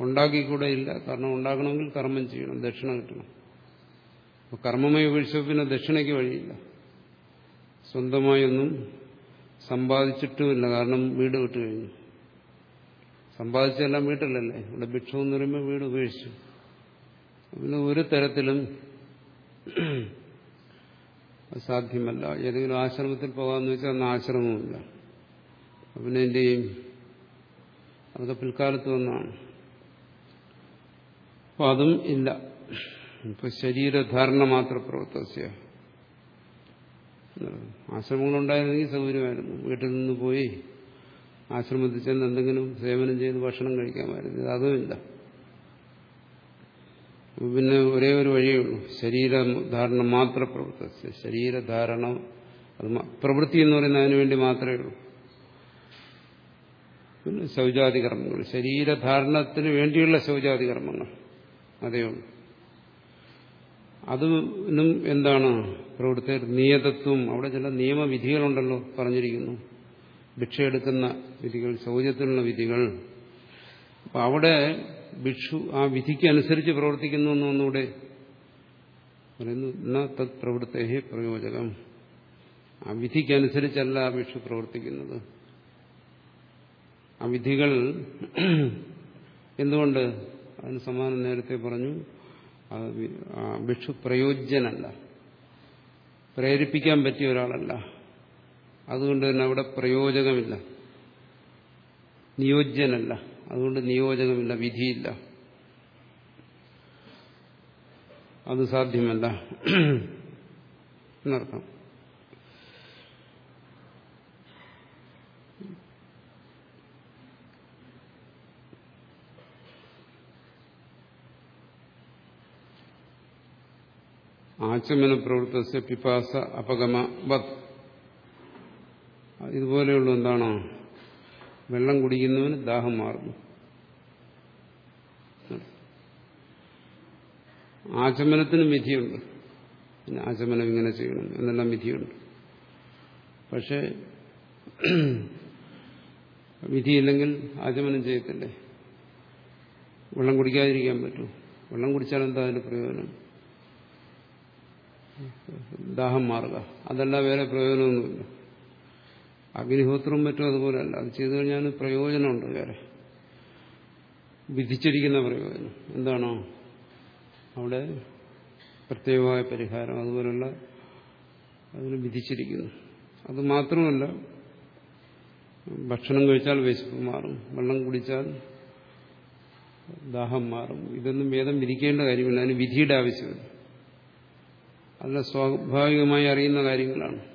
ഉണ്ടാക്കിക്കൂടെ ഇല്ല. കാരണം ഉണ്ടാക്കണമെങ്കിൽ കർമ്മം ചെയ്യണം ദക്ഷിണ കിട്ടണം. അപ്പോൾ കർമ്മമായി ഉപേക്ഷിച്ച പിന്നെ ദക്ഷിണയ്ക്ക് വഴിയില്ല. സ്വന്തമായൊന്നും സമ്പാദിച്ചിട്ടുമില്ല. കാരണം വീട് വിട്ടു കഴിഞ്ഞു. സമ്പാദിച്ചെല്ലാം വീട്ടിലല്ലേ? ഇവിടെ ഭിക്ഷ എന്ന് പറയുമ്പോൾ വീട് ഉപേക്ഷിച്ചു. പിന്നെ ഒരു തരത്തിലും സാധ്യമല്ല. ഏതെങ്കിലും ആശ്രമത്തിൽ പോകാമെന്ന് വെച്ചാൽ അന്ന് ആശ്രമവുമില്ല. പിന്നെ എന്ത് അതൊക്കെ പിൽക്കാലത്ത് വന്നാണ്. അപ്പൊ അതും ഇല്ല. ഇപ്പൊ ശരീരധാരണ മാത്ര പ്രവർത്തസ്യ ആശ്രമങ്ങളുണ്ടായിരുന്നെങ്കിൽ സൗകര്യമായിരുന്നു. വീട്ടിൽ നിന്ന് പോയി ആശ്രമത്തിൽ ചെന്ന് എന്തെങ്കിലും സേവനം ചെയ്ത് ഭക്ഷണം കഴിക്കാമായിരുന്നു അതുമില്ല പിന്നെ ഒരേ ഒരു വഴിയേ ഉള്ളൂ. ശരീരധാരണ മാത്ര പ്രവൃത്തി ശരീരധാരണ അത് പ്രവൃത്തി എന്ന് പറയുന്നത് അതിനു വേണ്ടി മാത്രമേ ഉള്ളൂ. പിന്നെ ശൗചാതി കർമ്മങ്ങൾ. ശരീരധാരണത്തിന് വേണ്ടിയുള്ള ശൗചാതി കർമ്മങ്ങൾ. അതേ ഉള്ളൂ. അതിനും എന്താണ്? പ്രവൃത്തി നിയതത്വം. അവിടെ ചില നിയമവിധികളുണ്ടല്ലോ പറഞ്ഞിരിക്കുന്നു. ഭിക്ഷയെടുക്കുന്ന വിധികൾ ശൗചത്തിനുള്ള വിധികൾ. അപ്പൊ അവിടെ ഭിക്ഷു ആ വിധിക്ക് അനുസരിച്ച് പ്രവർത്തിക്കുന്നു എന്നൊന്നുകൂടെ പറയുന്നു. ന തത് പ്രവൃത്തേ പ്രയോജകം ആ വിധിക്കനുസരിച്ചല്ല ആ ഭിക്ഷു പ്രവർത്തിക്കുന്നത്. ആ വിധികൾ എന്തുകൊണ്ട്? അതിന് സമാനം നേരത്തെ പറഞ്ഞു ഭിക്ഷു പ്രയോജ്യനല്ല. പ്രേരിപ്പിക്കാൻ പറ്റിയ ഒരാളല്ല. അതുകൊണ്ട് തന്നെ അവിടെ പ്രയോജനമില്ല. നിയോജ്യനല്ല. അതുകൊണ്ട് നിയോജകമില്ല വിധിയില്ല. അത് സാധ്യമല്ല. എന്നർത്ഥം. ആചമന പ്രവൃത്തസ്യ പിപാസ അപഗമ ഇതുപോലെയുള്ള എന്താണോ? വെള്ളം കുടിക്കുന്നവന് ദാഹം മാറുന്നു. ആചമനത്തിനും വിധിയുണ്ട്. പിന്നെ ആചമനം ഇങ്ങനെ ചെയ്യണം. എന്നെല്ലാം വിധിയുണ്ട്. പക്ഷെ വിധിയില്ലെങ്കിൽ ആചമനം ചെയ്യത്തില്ലേ? വെള്ളം കുടിക്കാതിരിക്കാൻ പറ്റൂ. വെള്ളം കുടിച്ചാൽ എന്താ അതിന്റെ പ്രയോജനം? ദാഹം മാറുക. അതല്ല വേറെ പ്രയോജനമൊന്നുമില്ല. അഗ്നിഹോത്രവും മറ്റും അതുപോലെയല്ല അത് ചെയ്തു കഴിഞ്ഞാൽ പ്രയോജനമുണ്ട് വേറെ. വിധിച്ചിരിക്കുന്ന പ്രയോജനം. എന്താണോ? അവിടെ പ്രത്യേകമായ പരിഹാരം അതുപോലുള്ള അതിന് വിധിച്ചിരിക്കുന്നു. അത് മാത്രമല്ല ഭക്ഷണം കഴിച്ചാൽ വിശപ്പ് മാറും വെള്ളം കുടിച്ചാൽ ദാഹം മാറും. ഇതൊന്നും വേദം വിധിക്കേണ്ട കാര്യമില്ല. അതിന് വിധിയുടെ ആവശ്യമില്ല. അല്ല സ്വാഭാവികമായി അറിയുന്ന കാര്യങ്ങളാണ്.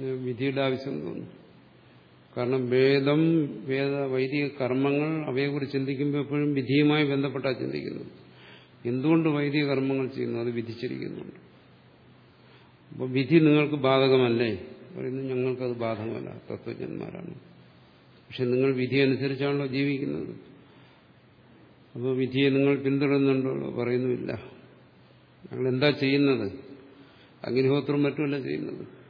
വിധിയുടെ ആവശ്യം തോന്നുന്നു കാരണം വേദം വേദ വൈദിക കർമ്മങ്ങൾ അവയെക്കുറിച്ച് ചിന്തിക്കുമ്പോൾ എപ്പോഴും വിധിയുമായി ബന്ധപ്പെട്ടാണ് ചിന്തിക്കുന്നത്. എന്തുകൊണ്ട് വൈദിക കർമ്മങ്ങൾ ചെയ്യുന്നു? അത് വിധിച്ചിരിക്കുന്നുണ്ട്. അപ്പോൾ വിധി നിങ്ങൾക്ക് ബാധകമല്ലേ? പറയുന്നു ഞങ്ങൾക്കത് ബാധകമല്ല. തത്വജ്ഞന്മാരാണ്. പക്ഷെ നിങ്ങൾ വിധി അനുസരിച്ചാണല്ലോ ജീവിക്കുന്നത്. അപ്പോൾ വിധിയെ നിങ്ങൾ പിന്തുടരുന്നുണ്ടോ പറയുന്നുമില്ല. ഞങ്ങൾ എന്താ ചെയ്യുന്നത്? അഗ്നിഹോത്രം മറ്റുമല്ല ചെയ്യുന്നത്.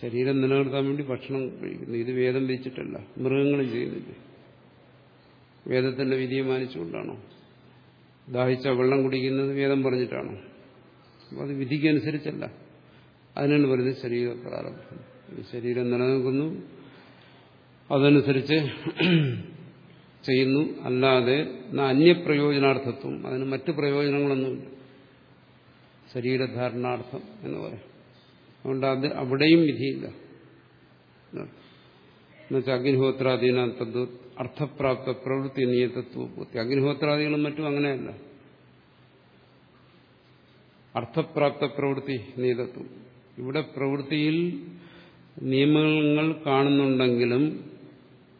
ശരീരം നിലനിർത്താൻ വേണ്ടി ഭക്ഷണം കഴിക്കുന്നു. ഇത് വേദം വിധിച്ചിട്ടല്ല മൃഗങ്ങളും ചെയ്യുന്നില്ല. വേദത്തിന്റെ വിധിയെ മാനിച്ചുകൊണ്ടാണോ? ദാഹിച്ച വെള്ളം കുടിക്കുന്നത് വേദം പറഞ്ഞിട്ടാണോ? അത് വിധിക്കനുസരിച്ചല്ല. അതിനാണ് പറയുന്നത് ശരീര പ്രാരംഭം ശരീരം നിലനിൽക്കുന്നു അതനുസരിച്ച് ചെയ്യുന്നു. അല്ലാതെ അന്യപ്രയോജനാർത്ഥത്വം അതിന് മറ്റ് പ്രയോജനങ്ങളൊന്നുമില്ല. ശരീരധാരണാർത്ഥം എന്ന് പറയും. അതുകൊണ്ട് അത് അവിടെയും വിധിയില്ല. എന്നുവെച്ചാൽ അഗ്നിഹോത്രാധീന തദ്വ അർത്ഥപ്രാപ്ത പ്രവൃത്തി നിയതത്വപൂർത്തി അഗ്നിഹോത്രാദികളും മറ്റും അങ്ങനെയല്ല. അർത്ഥപ്രാപ്ത പ്രവൃത്തി നിയതത്വം. ഇവിടെ പ്രവൃത്തിയിൽ നിയമങ്ങൾ കാണുന്നുണ്ടെങ്കിലും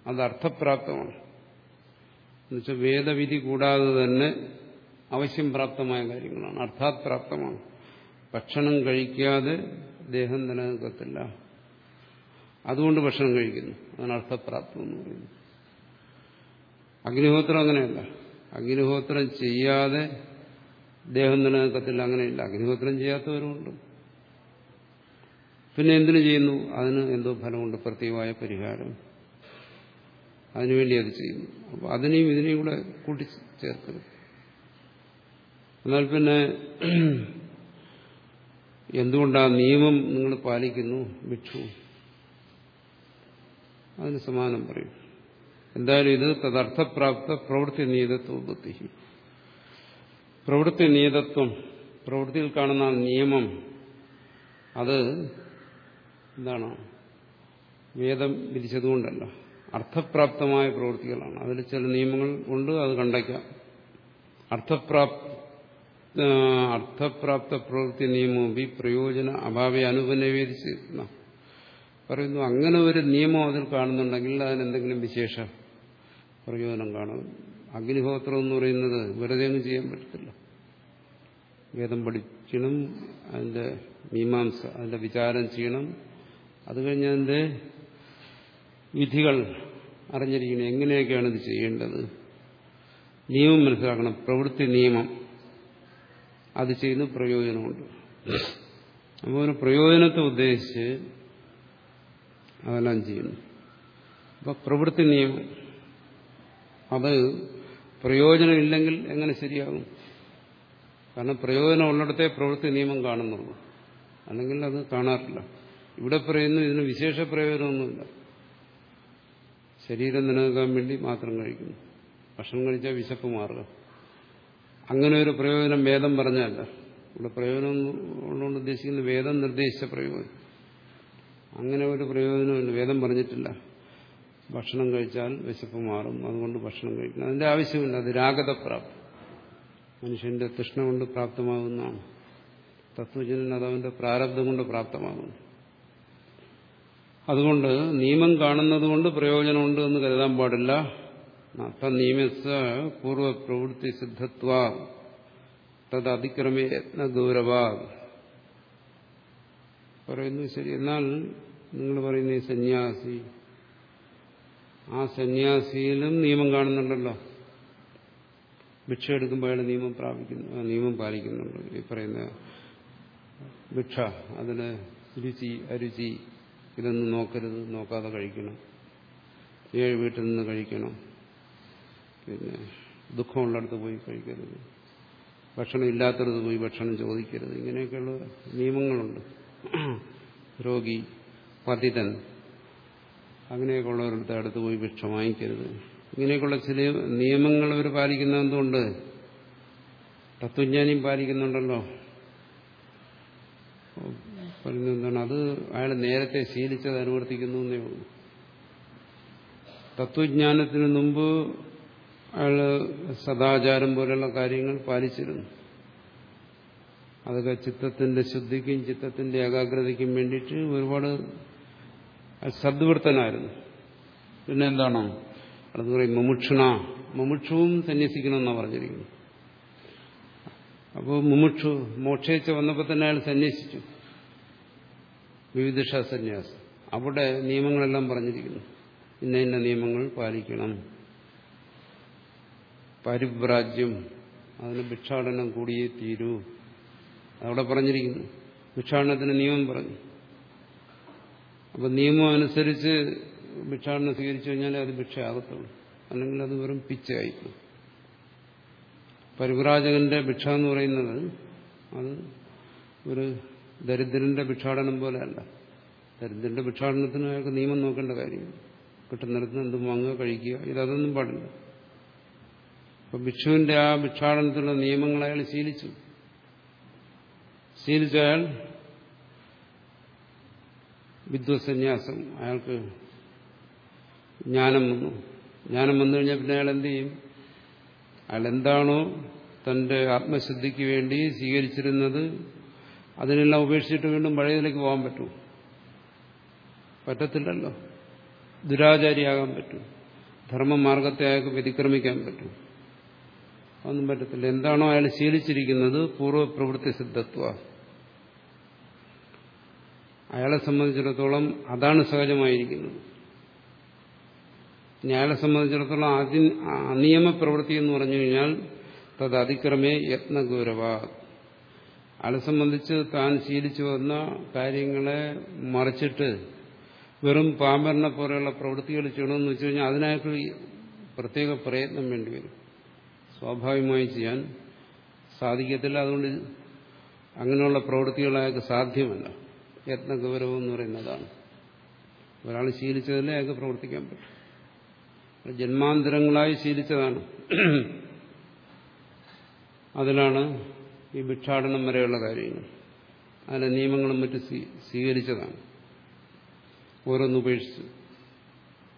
അത് അർത്ഥപ്രാപ്തമാണ്. എന്നുവെച്ചാൽ വേദവിധി കൂടാതെ തന്നെ ആവശ്യം പ്രാപ്തമായ കാര്യങ്ങളാണ്. അർത്ഥാത് പ്രാപ്തമാണ്. ഭക്ഷണം കഴിക്കാതെ ദേഹം നിലനിൽക്കത്തില്ല. അതുകൊണ്ട് ഭക്ഷണം കഴിക്കുന്നു. അതാണ് അർത്ഥപ്രാപ്തം എന്ന് പറയുന്നത്. അഗ്നിഹോത്രം അങ്ങനെയല്ല. അഗ്നിഹോത്രം ചെയ്യാതെ ദേഹം നിലനിൽക്കത്തില്ല. അങ്ങനെയില്ല. അഗ്നിഹോത്രം ചെയ്യാത്തവരുമുണ്ട്. പിന്നെ എന്തിനു ചെയ്യുന്നു? അതിന് എന്തോ ഫലമുണ്ട്. പ്രത്യേകമായ പരിഹാരം. അതിനുവേണ്ടി അത് ചെയ്യുന്നു. അപ്പോൾ അതിനെയും ഇതിനെയും കൂടെ കൂട്ടിച്ചേർക്കരുത് എന്നാൽ പിന്നെ എന്തുകൊണ്ടാ നിയമം നിങ്ങൾ പാലിക്കുന്നു? ഭിക്ഷു അതിന് സമാനം പറയും. എന്തായാലും ഇത് തദർത്ഥപ്രാപ്ത പ്രവൃത്തി നിയതത്വത്തി പ്രവൃത്തി നിയതത്വം പ്രവൃത്തിയിൽ കാണുന്ന നിയമം അത് എന്താണ്? വേദം വിധിച്ചതുകൊണ്ടല്ല. അർത്ഥപ്രാപ്തമായ പ്രവൃത്തികളാണ്. അതിൽ ചില നിയമങ്ങൾ ഉണ്ട് അത് കണ്ടയ്ക്കാം അർത്ഥപ്രാപ്ത അർത്ഥപ്രാപ്ത പ്രവൃത്തി നിയമവും ഈ പ്രയോജന അഭാവി അനുപനിവേദിച്ചിരുന്ന പറയുന്നു അങ്ങനെ ഒരു നിയമം അതിൽ കാണുന്നുണ്ടെങ്കിൽ അതിനെന്തെങ്കിലും വിശേഷ പ്രയോജനം കാണും. അഗ്നിഹോത്രം എന്ന് പറയുന്നത് വെറുതെ ഒന്നും ചെയ്യാൻ പറ്റത്തില്ല. വേദം പഠിക്കണം അതിന്റെ മീമാംസ അതിന്റെ വിചാരം ചെയ്യണം. അത് കഴിഞ്ഞ് അതിന്റെ വിധികൾ അറിഞ്ഞിരിക്കണം. എങ്ങനെയൊക്കെയാണ് ഇത് ചെയ്യേണ്ടത്? നിയമം മനസ്സിലാക്കണം. പ്രവൃത്തി നിയമം. അത് ചെയ്യുന്ന പ്രയോജനമുണ്ട്. അപ്പോൾ പ്രയോജനത്തെ ഉദ്ദേശിച്ച് അതെല്ലാം ചെയ്യുന്നു. അപ്പൊ പ്രവൃത്തി നിയമം. അത് പ്രയോജനമില്ലെങ്കിൽ എങ്ങനെ ശരിയാകും? കാരണം പ്രയോജനം ഉള്ളിടത്തെ പ്രവൃത്തി നിയമം കാണുന്നുള്ളൂ. അല്ലെങ്കിൽ അത് കാണാറില്ല. ഇവിടെ പറയുന്നു ഇതിന് വിശേഷ പ്രയോജനമൊന്നുമില്ല. ശരീരം നിലനിൽക്കാൻ വേണ്ടി മാത്രം കഴിക്കുന്നു. ഭക്ഷണം കഴിച്ചാൽ വിശപ്പ് മാറുക. അങ്ങനെ ഒരു പ്രയോജനം വേദം പറഞ്ഞല്ല ഇവിടെ പ്രയോജനം ഉള്ളതുകൊണ്ട് ഉദ്ദേശിക്കുന്നത് വേദം നിർദ്ദേശിച്ച പ്രയോജനം. അങ്ങനെ ഒരു പ്രയോജനമില്ല വേദം പറഞ്ഞിട്ടില്ല. ഭക്ഷണം കഴിച്ചാൽ വിശപ്പ് മാറും അതുകൊണ്ട് ഭക്ഷണം കഴിക്കണം. അതിന്റെ ആവശ്യമില്ല അത് രാഗത പ്രാപ്തി മനുഷ്യന്റെ തൃഷ്ണ കൊണ്ട് പ്രാപ്തമാകുന്നതാണ്. തത്വജനൻ അവന്റെ പ്രാരബ്ധം കൊണ്ട് പ്രാപ്തമാകുന്നു. അതുകൊണ്ട് നിയമം കാണുന്നത് കൊണ്ട് പ്രയോജനമുണ്ട് എന്ന് കരുതാൻ പാടില്ല. നിയമസ പൂർവ പ്രവൃത്തി സിദ്ധത്വ തത് അതിക്രമേ യത്ന ഗൗരവ. പറയുന്നു ശരി. എന്നാൽ നിങ്ങൾ പറയുന്ന ഈ സന്യാസി ആ സന്യാസിയിലും നിയമം കാണുന്നുണ്ടല്ലോ. ഭിക്ഷ എടുക്കുമ്പോൾ അയാൾ നിയമം പ്രാപിക്കുന്നു നിയമം പാലിക്കുന്നുണ്ട്. ഈ പറയുന്ന ഭിക്ഷ അതിന് രുചി അരുചി ഇതൊന്നും നോക്കരുത് നോക്കാതെ കഴിക്കണം. ഏഴ് വീട്ടിൽ നിന്ന് കഴിക്കണം. പിന്നെ ദുഃഖമുള്ളിടത്ത് പോയി കഴിക്കരുത്. ഭക്ഷണം ഇല്ലാത്തടത്ത് പോയി ഭക്ഷണം ചോദിക്കരുത്. ഇങ്ങനെയൊക്കെയുള്ള നിയമങ്ങളുണ്ട്. രോഗി പതിതൻ അങ്ങനെയൊക്കെ ഉള്ളവരുടെ അടുത്ത് പോയി ഭിക്ഷ വാങ്ങിക്കരുത്. ഇങ്ങനെയൊക്കെയുള്ള ചില നിയമങ്ങൾ അവർ പാലിക്കുന്ന എന്തുകൊണ്ട്? തത്വജ്ഞാനിയും പാലിക്കുന്നുണ്ടല്ലോ. പറയുന്നത് എന്താണ്? അത് അയാൾ നേരത്തെ ശീലിച്ചത് അനുവർത്തിക്കുന്നു എന്നേ ഉള്ളൂ. തത്വജ്ഞാനത്തിന് മുമ്പ് അയാൾ സദാചാരം പോലുള്ള കാര്യങ്ങൾ പാലിച്ചിരുന്നു. അതൊക്കെ ചിത്തത്തിന്റെ ശുദ്ധിക്കും ചിത്തത്തിന്റെ ഏകാഗ്രതയ്ക്കും വേണ്ടിയിട്ട് ഒരുപാട് സദ്വൃത്തനായിരുന്നു പിന്നെ എന്താണോ? അത് പറയും മുമുക്ഷണ മുമുക്ഷവും സന്യസിക്കണമെന്നാണ് പറഞ്ഞിരിക്കുന്നു. അപ്പോൾ മുമുക്ഷു മോക്ഷയിച്ച് വന്നപ്പോൾ തന്നെ അയാൾ സന്യസിച്ചു. വിവിധ സന്യാസം അവിടെ നിയമങ്ങളെല്ലാം പറഞ്ഞിരിക്കുന്നു. ഇന്ന ഇന്ന നിയമങ്ങൾ പാലിക്കണം. പരിവ്രാജ്യം അതിന് ഭിക്ഷാടനം കൂടിയേ തീരൂ. അവിടെ പറഞ്ഞിരിക്കുന്നു. ഭിക്ഷാടനത്തിന് നിയമം പറഞ്ഞു. അപ്പം നിയമം അനുസരിച്ച് ഭിക്ഷാടനം സ്വീകരിച്ചു കഴിഞ്ഞാൽ അത് ഭിക്ഷയാകത്തുള്ളൂ. അല്ലെങ്കിൽ അത് വെറും പിച്ചയായിരിക്കും. പരിവ്രാജകന്റെ ഭിക്ഷ എന്ന് പറയുന്നത് അത് ഒരു ദരിദ്രന്റെ ഭിക്ഷാടനം പോലെയല്ല. ദരിദ്രന്റെ ഭിക്ഷാടനത്തിന് അയാൾക്ക് നിയമം നോക്കേണ്ട കാര്യം കിട്ടുന്നിടത്ത് എന്തും വാങ്ങുക കഴിക്കുക ഇതൊന്നും പാടില്ല. അപ്പൊ ഭിക്ഷുവിന്റെ ആ ഭിക്ഷാടനത്തിലുള്ള നിയമങ്ങൾ അയാൾ ശീലിച്ചു. ശീലിച്ചു അയാൾ വിദ്വസന്യാസം. അയാൾക്ക് ജ്ഞാനം വന്നു. ജ്ഞാനം വന്നു കഴിഞ്ഞാൽ പിന്നെ അയാൾ എന്ത് ചെയ്യും? അയാൾ എന്താണോ തന്റെ ആത്മശുദ്ധിക്ക് വേണ്ടി സ്വീകരിച്ചിരുന്നത് അതിനെല്ലാം ഉപേക്ഷിച്ചിട്ട് വീണ്ടും പഴയതിലേക്ക് പോകാൻ പറ്റും. പറ്റത്തില്ലല്ലോ. ദുരാചാരിയാകാൻ പറ്റും. ധർമ്മമാർഗത്തെ അയാൾക്ക് വ്യതിക്രമിക്കാൻ പറ്റും. അതൊന്നും പറ്റത്തില്ല. എന്താണോ അയാൾ ശീലിച്ചിരിക്കുന്നത് പൂർവപ്രവൃത്തി സിദ്ധത്വ. അയാളെ സംബന്ധിച്ചിടത്തോളം അതാണ് സഹജമായിരിക്കുന്നത്. അയാളെ സംബന്ധിച്ചിടത്തോളം അതി അനിയമ പ്രവൃത്തി എന്ന് പറഞ്ഞു കഴിഞ്ഞാൽ തത് അതിക്രമേ യത്നഗൗരവ. അയാളെ സംബന്ധിച്ച് താൻ ശീലിച്ചു വന്ന കാര്യങ്ങളെ മറിച്ചിട്ട് വെറും പാമ്പറിനെ പോലെയുള്ള പ്രവൃത്തികൾ ചെയ്യണമെന്ന് വെച്ച് കഴിഞ്ഞാൽ അതിനയാൾക്ക് പ്രത്യേക പ്രയത്നം വേണ്ടിവരും സ്വാഭാവികമായി ചെയ്യാൻ സാധിക്കത്തില്ല. അതുകൊണ്ട് അങ്ങനെയുള്ള പ്രവൃത്തികൾ സാധ്യമല്ല. യത്നഗൗരവം എന്ന് പറയുന്നതാണ്. ഒരാൾ ശീലിച്ചതല്ലേ അയാൾക്ക് പ്രവർത്തിക്കാൻ പറ്റും. ജന്മാന്തരങ്ങളായി ശീലിച്ചതാണ്. അതിലാണ് ഈ ഭിക്ഷാടനം വരെയുള്ള കാര്യങ്ങൾ. അതിലെ നിയമങ്ങളും മറ്റ് സ്വീകരിച്ചതാണ്. ഓരോന്നുപേക്ഷിച്ച്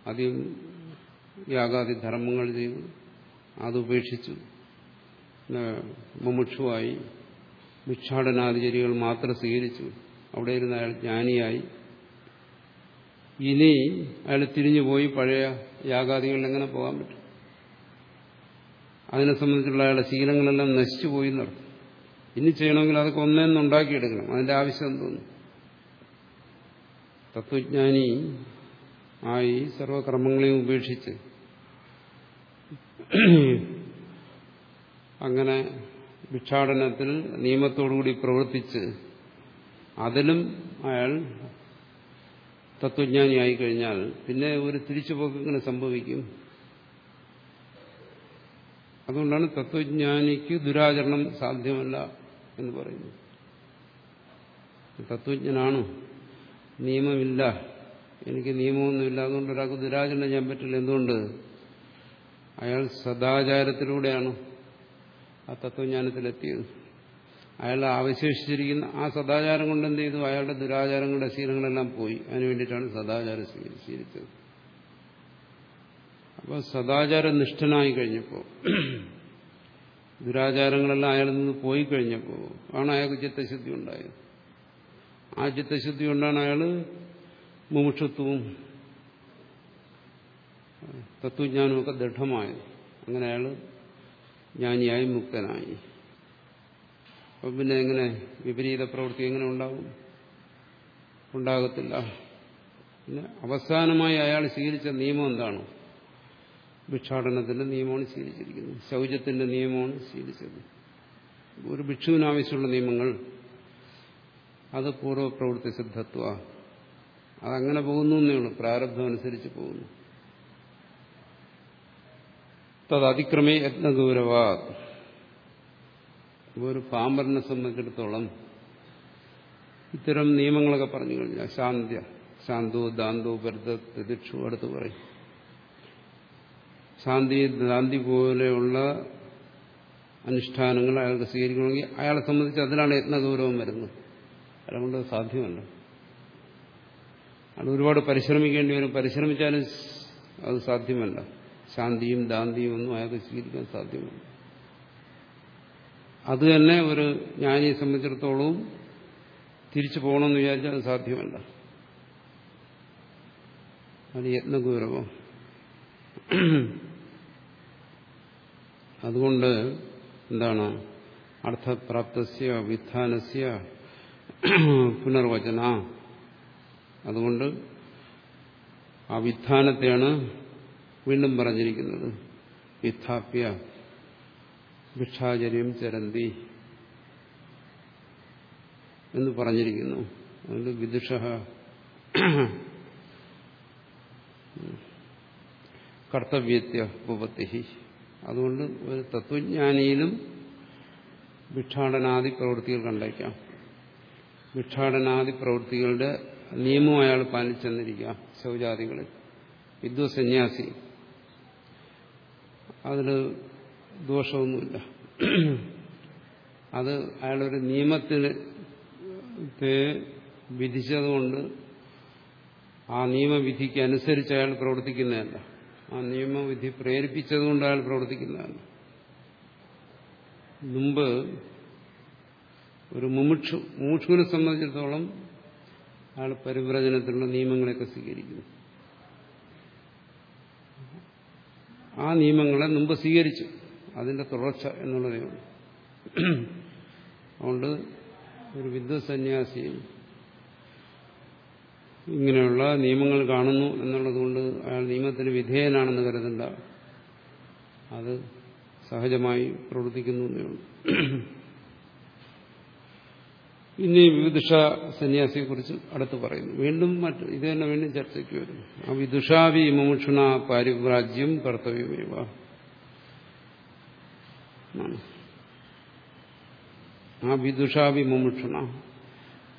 ആദ്യം യാഗാദി ധർമ്മങ്ങൾ ചെയ്തു അതുപേക്ഷിച്ചു മുമുക്ഷുവായി. ഭിക്ഷാടനാദിചര്യകൾ മാത്രം സ്വീകരിച്ചു. അവിടെ ഇരുന്ന് അയാൾ ജ്ഞാനിയായി. ഇനി അയാൾ തിരിഞ്ഞുപോയി പഴയ യാഗാദികളിൽ എങ്ങനെ പോകാൻ പറ്റും? അതിനെ സംബന്ധിച്ചുള്ള അയാളുടെ ശീലങ്ങളെല്ലാം നശിച്ചു പോയി നടത്തും ഇനി ചെയ്യണമെങ്കിൽ അതൊക്കെ ഒന്നേന്ന് ഉണ്ടാക്കിയെടുക്കണം. അതിന്റെ ആവശ്യം എന്തോന്നു തത്വജ്ഞാനി ആയി സർവകർമ്മങ്ങളെയും ഉപേക്ഷിച്ച് അങ്ങനെ ഭിക്ഷാടനത്തിൽ നിയമത്തോടുകൂടി പ്രവർത്തിച്ച് അതിലും അയാൾ തത്വജ്ഞാനിയായി കഴിഞ്ഞാൽ പിന്നെ ഒരു തിരിച്ചുപോക്ക് ഇങ്ങനെ സംഭവിക്കും. അതുകൊണ്ടാണ് തത്വജ്ഞാനിക്ക് ദുരാചരണം സാധ്യമല്ല എന്ന് പറയുന്നത്. തത്വജ്ഞനാണ്? നിയമമില്ല. എനിക്ക് നിയമമൊന്നുമില്ല. അതുകൊണ്ട് ഒരാൾക്ക് ദുരാചരണം ചെയ്യാൻ പറ്റില്ല. എന്തുകൊണ്ട്? അയാൾ സദാചാരത്തിലൂടെയാണ് ആ തത്വജ്ഞാനത്തിലെത്തിയത്. അയാൾ അവശേഷിച്ചിരിക്കുന്ന ആ സദാചാരം കൊണ്ട് എന്ത് ചെയ്തു? അയാളുടെ ദുരാചാരങ്ങളുടെ ശീലങ്ങളെല്ലാം പോയി. അതിനു വേണ്ടിയിട്ടാണ് സദാചാരം സ്വീകരിച്ചത് അപ്പോൾ സദാചാര നിഷ്ഠനായി കഴിഞ്ഞപ്പോൾ ദുരാചാരങ്ങളെല്ലാം അയാളിൽ നിന്ന് പോയി കഴിഞ്ഞപ്പോൾ ആണ് അയാൾക്ക് ചിത്തശുദ്ധി ഉണ്ടായത്. ആ ചിത്തശുദ്ധി കൊണ്ടാണ് അയാൾ മുമുക്ഷത്വവും തത്വജ്ഞാനമൊക്കെ ദൃഢമായത് അങ്ങനെ അയാൾ ജ്ഞാനിയായി മുക്തനായി. അപ്പം പിന്നെ എങ്ങനെ വിപരീത പ്രവൃത്തി എങ്ങനെ ഉണ്ടാവും? ഉണ്ടാകത്തില്ല. പിന്നെ അവസാനമായി അയാൾ സ്വീകരിച്ച നിയമം എന്താണ്? ഭിക്ഷാടനത്തിന്റെ നിയമമാണ് സ്വീകരിച്ചിരിക്കുന്നത് ശൗചത്തിന്റെ നിയമമാണ് സ്വീകരിച്ചത് ഒരു ഭിക്ഷുവിന് ആവശ്യമുള്ള നിയമങ്ങൾ അത് പൂർവപ്രവൃത്തി സിദ്ധത്വ. അതങ്ങനെ പോകുന്നു എന്നേ ഉള്ളൂ. പ്രാരബ്ധം അനുസരിച്ച് പോകുന്നു. തദതിക്രമേ യത്നഗൗരവ ഒരു പാമ്പറിനെ സംബന്ധിച്ചിടത്തോളം ഇത്തരം നിയമങ്ങളൊക്കെ പറഞ്ഞു കഴിഞ്ഞാൽ ശാന്ത ശാന്തോ ദാന്തോ ഭരത തിദിക്ഷു അടുത്ത് പറയും. ശാന്തി ദാന്തി പോലെയുള്ള അനുഷ്ഠാനങ്ങൾ അയാൾക്ക് സ്വീകരിക്കണമെങ്കിൽ അയാളെ സംബന്ധിച്ച് അതിലാണ് യത്നഗൗരവം വരുന്നത്. അയാളെ കൊണ്ട് സാധ്യമല്ല. അത് ഒരുപാട് പരിശ്രമിക്കേണ്ടി വരും. പരിശ്രമിച്ചാലും അത് സാധ്യമല്ല. ശാന്തിയും ദാന്തിയും ഒന്നും അയാൾക്ക് സ്വീകരിക്കാൻ സാധ്യമല്ല. അത് തന്നെ ഒരു ജ്ഞാനിയെ സംബന്ധിച്ചിടത്തോളം തിരിച്ചു പോകണമെന്ന് വിചാരിച്ചാൽ അത് സാധ്യമല്ല. അത് യത്നഗൗരവം. അതുകൊണ്ട് എന്താണ്? അർത്ഥപ്രാപ്തസ്യ വിധാനസ്യ പുനർവചന. അതുകൊണ്ട് ആ വിധാനത്തെയാണ് വീണ്ടും പറഞ്ഞിരിക്കുന്നത് വിഥാപ്യ ഭിക്ഷാചര്യം ചരന്തി എന്ന് പറഞ്ഞിരിക്കുന്നു. അതുകൊണ്ട് വിദുഷ കർത്തവ്യത്യ ഉപത്തി അതുകൊണ്ട് ഒരു തത്വജ്ഞാനിയിലും ഭിക്ഷാടനാദി പ്രവൃത്തികൾ കണ്ടേക്കാം. ഭിക്ഷാടനാദി പ്രവൃത്തികളുടെ നിയമം അയാൾ പാലിച്ചെന്നിരിക്കുക ശൗചാദികളിൽ. വിദ്വസന്യാസി അതിൽ ദോഷമൊന്നുമില്ല. അത് അയാളൊരു നിയമത്തിന് വിധിച്ചതുകൊണ്ട് ആ നിയമവിധിക്ക് അനുസരിച്ച് അയാൾ പ്രവർത്തിക്കുന്നതല്ല. ആ നിയമവിധി പ്രേരിപ്പിച്ചതുകൊണ്ട് അയാൾ പ്രവർത്തിക്കുന്നതല്ല. മുമ്പ് ഒരു മുമുക്ഷു മുമുക്ഷുവിനെ സംബന്ധിച്ചിടത്തോളം അയാൾ പരിവ്രജനത്തിലുള്ള നിയമങ്ങളെയൊക്കെ സ്വീകരിക്കുന്നു. ആ നിയമങ്ങളെ മുമ്പ് സ്വീകരിച്ചു. അതിന്റെ തുടർച്ച എന്നുള്ളതേ അതുകൊണ്ട് ഒരു വിദ്വസന്യാസി ഇങ്ങനെയുള്ള നിയമങ്ങൾ കാണുന്നു എന്നുള്ളതുകൊണ്ട് അയാൾ നിയമത്തിന് വിധേയനാണെന്ന് കരുതണ്ട. അത് സഹജമായി പ്രവർത്തിക്കുന്നു എന്നേ ഉള്ളൂ ഇനി വിദുഷ സന്യാസിയെ കുറിച്ച് അടുത്ത് പറയുന്നു. വീണ്ടും മറ്റ് ഇത് തന്നെ വീണ്ടും ചർച്ചയ്ക്ക് വരും ആ വിദുഷാവി മുമുക്ഷുണ പാരിവ്രാജ്യം കർത്തവ്യമേവ. ആ വിദുഷാവി മുമുക്ഷുണ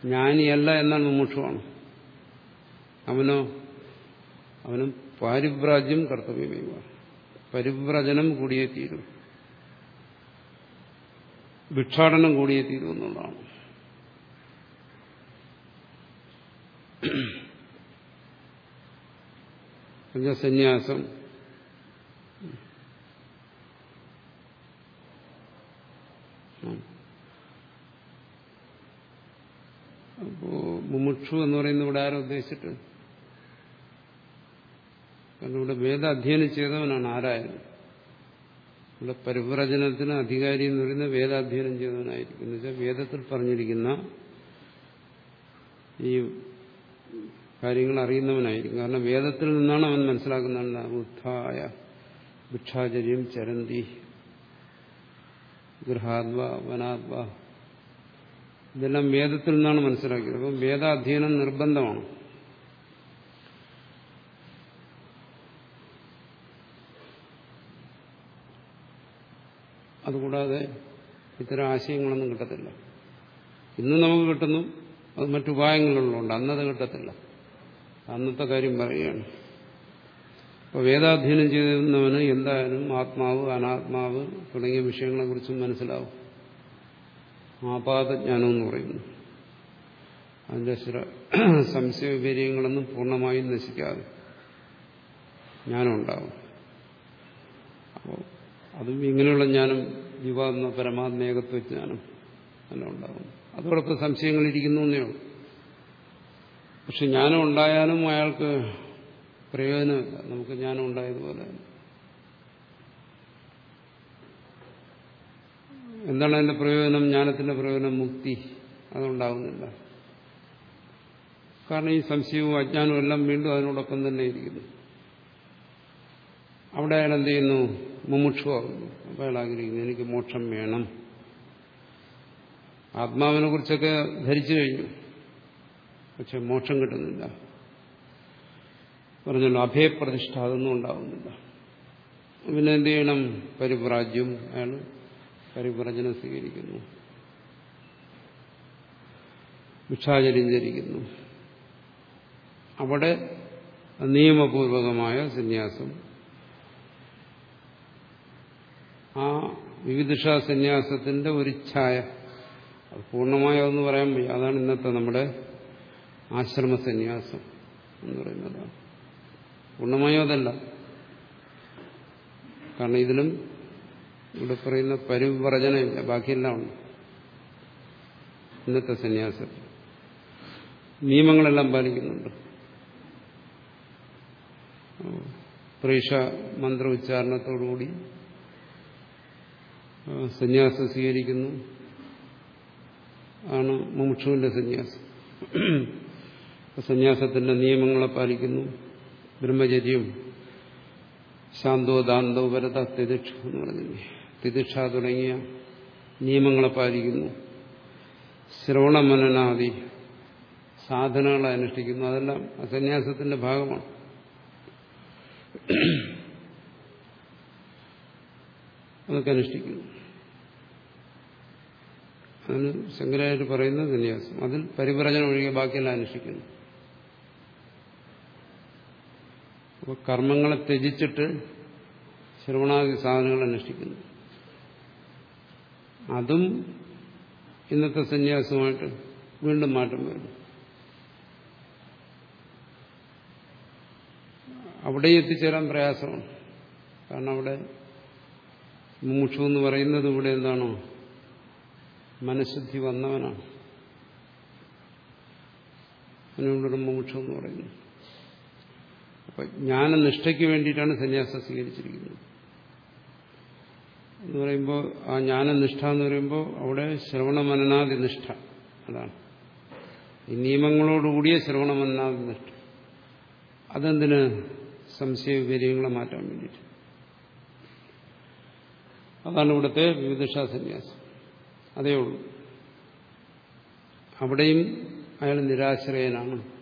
ജ്ഞാനിയല്ല എന്നാൽ മുമുക്ഷുവാണ് അവനോ അവനും പാരിവ്രാജ്യം കർത്തവ്യമേവ. പരിവ്രജനം കൂടിയേ തീരും. ഭിക്ഷാടനം കൂടിയേ തീരും എന്നുള്ളതാണ്. സന്യാസം അപ്പോ മുമുക്ഷു എന്ന് പറയുന്ന ഇവിടെ ആരോ ഉദ്ദേശിച്ചിട്ട്? കാരണം ഇവിടെ വേദ അധ്യയനം ചെയ്തവനാണ് ആരായാലും. ഇവിടെ പരിവ്രജനത്തിന് അധികാരി എന്ന് പറയുന്ന വേദാധ്യയനം ചെയ്തവനായിരിക്കും. എന്ന് വെച്ചാൽ വേദത്തിൽ പറഞ്ഞിരിക്കുന്ന ഈ കാര്യങ്ങൾ അറിയുന്നവനായിരിക്കും. കാരണം വേദത്തിൽ നിന്നാണ് അവൻ മനസ്സിലാക്കുന്നുണ്ട് ബുദ്ധായ ഭിക്ഷാചര്യം ചരന്തി ഗൃഹാത്വ വനാത്വ. ഇതെല്ലാം വേദത്തിൽ നിന്നാണ് മനസ്സിലാക്കിയത്. അപ്പം വേദാധ്യയനം നിർബന്ധമാണ്. അതുകൂടാതെ ഇത്തരം ആശയങ്ങളൊന്നും കിട്ടത്തില്ല. ഇന്ന് നമുക്ക് കിട്ടുന്നു അത് മറ്റുപായങ്ങളുള്ളതുകൊണ്ട് അന്നത് കിട്ടത്തില്ല. അന്നത്തെ കാര്യം പറയുകയാണ്. അപ്പോൾ വേദാധ്യയനം ചെയ്യുന്നവന് എന്തായാലും ആത്മാവ് അനാത്മാവ് തുടങ്ങിയ വിഷയങ്ങളെക്കുറിച്ചും മനസ്സിലാവും. ആപാതജ്ഞാനം എന്ന് പറയുന്നു. അതിന്റെ സംശയ വിപര്യങ്ങളൊന്നും പൂർണമായും നശിക്കാതെ ജ്ഞാനം ഉണ്ടാവും. അപ്പോൾ അതും ഇങ്ങനെയുള്ള ജ്ഞാനം യുവാത്മ പരമാത്മേകത്വ ജ്ഞാനം എല്ലാം ഉണ്ടാകും അതോടൊപ്പം സംശയങ്ങളിരിക്കുന്നു എന്നേ ഉള്ളൂ. പക്ഷെ ജ്ഞാനം ഉണ്ടായാലും അയാൾക്ക് പ്രയോജനമില്ല. നമുക്ക് ജ്ഞാനം ഉണ്ടായതുപോലെ. എന്താണ് അതിന്റെ പ്രയോജനം? ജ്ഞാനത്തിന്റെ പ്രയോജനം മുക്തി. അതുണ്ടാകുന്നില്ല കാരണം ഈ സംശയവും അജ്ഞാനവും എല്ലാം വീണ്ടും അതിനോടൊപ്പം തന്നെ ഇരിക്കുന്നു. അവിടെ അയാൾ എന്ത് ചെയ്യുന്നു? മുമുക്ഷുവാകുന്നു. അപ്പം അയാൾ ആഗ്രഹിക്കുന്നു എനിക്ക് മോക്ഷം വേണം. ആത്മാവിനെ കുറിച്ചൊക്കെ ധരിച്ചു കഴിഞ്ഞു. പക്ഷെ മോക്ഷം കിട്ടുന്നില്ല. പറഞ്ഞല്ലോ അഭയപ്രതിഷ്ഠ അതൊന്നും ഉണ്ടാവുന്നില്ല പിന്നെ എന്ത് ചെയ്യണം? പരിപ്രാജ്യം അയാൾ പരിപ്രജനം സ്വീകരിക്കുന്നു. ഭിക്ഷാചര്യം അവിടെ നിയമപൂർവകമായ സന്യാസം. ആ വിവിധ സന്യാസത്തിന്റെ ഒരു ഛായ. പൂർണമായ എന്ന് പറയാൻ അതാണ് ഇന്നത്തെ നമ്മുടെ ആശ്രമ സന്യാസം എന്ന് പറയുന്നതാണ് പൂർണമായോ അതല്ല കാരണം ഇതിലും ഇവിടെ പറയുന്ന പരിവർജനമില്ല ബാക്കിയെല്ലാം ഉണ്ട്. ഇന്നത്തെ സന്യാസത്തിൽ നിയമങ്ങളെല്ലാം പാലിക്കുന്നുണ്ട്. പ്രേക്ഷ മന്ത്ര ഉച്ചാരണത്തോടുകൂടി സന്യാസം സ്വീകരിക്കുന്നു. ആണ് മുമുക്ഷുവിന്റെ സന്യാസം. സന്യാസത്തിന്റെ നിയമങ്ങളെ പാലിക്കുന്നു. ബ്രഹ്മചര്യം ശാന്തോ ദാന്തോ വരത തിദിക്ഷ എന്ന് പറഞ്ഞില്ലേ തിദിക്ഷ തുടങ്ങിയ നിയമങ്ങളെ പാലിക്കുന്നു. ശ്രവണമനനാദി സാധനങ്ങളെ അനുഷ്ഠിക്കുന്നു. അതെല്ലാം സന്യാസത്തിന്റെ ഭാഗമാണ്. അതൊക്കെ അനുഷ്ഠിക്കുന്നു. അതിന് ശങ്കരാചാര്യ പറയുന്നത് സന്യാസം. അതിൽ പരിവ്രജനം ഒഴികെ ബാക്കിയെല്ലാം അനുഷ്ഠിക്കുന്നു. കർമ്മങ്ങളെ ത്യജിച്ചിട്ട് ശ്രവണാദി സാധനങ്ങൾ അനുഷ്ഠിക്കുന്നു അതും ഇന്നത്തെ സന്യാസമായിട്ട് വീണ്ടും മാറ്റം വരുന്നു. അവിടെ എത്തിച്ചേരാൻ പ്രയാസമാണ്. കാരണം അവിടെ മുമുക്ഷു എന്ന് പറയുന്നത് ഇവിടെ എന്താണോ? മനഃശുദ്ധി വന്നവനാണ്. അതിനുകൊണ്ടൊരു മുമുക്ഷു എന്ന് പറയുന്നത് അപ്പൊ ജ്ഞാനനിഷ്ഠയ്ക്ക് വേണ്ടിയിട്ടാണ് സന്യാസം സ്വീകരിച്ചിരിക്കുന്നത്. എന്ന് പറയുമ്പോൾ ആ ജ്ഞാനനിഷ്ഠ എന്ന് പറയുമ്പോൾ അവിടെ ശ്രവണ ശ്രവണമനനാദി നിഷ്ഠ അതാണ്. ഈ നിയമങ്ങളോടുകൂടിയ ശ്രവണമനനാദി നിഷ്ഠ അതെന്തിന് സംശയ വിപര്യങ്ങളെ മാറ്റാൻ വേണ്ടിയിട്ട്? അതാണ് ഇവിടുത്തെ വിവിധ സന്യാസം. അതേ ഉള്ളൂ. അവിടെയും അയാൾ നിരാശ്രയനാണ്.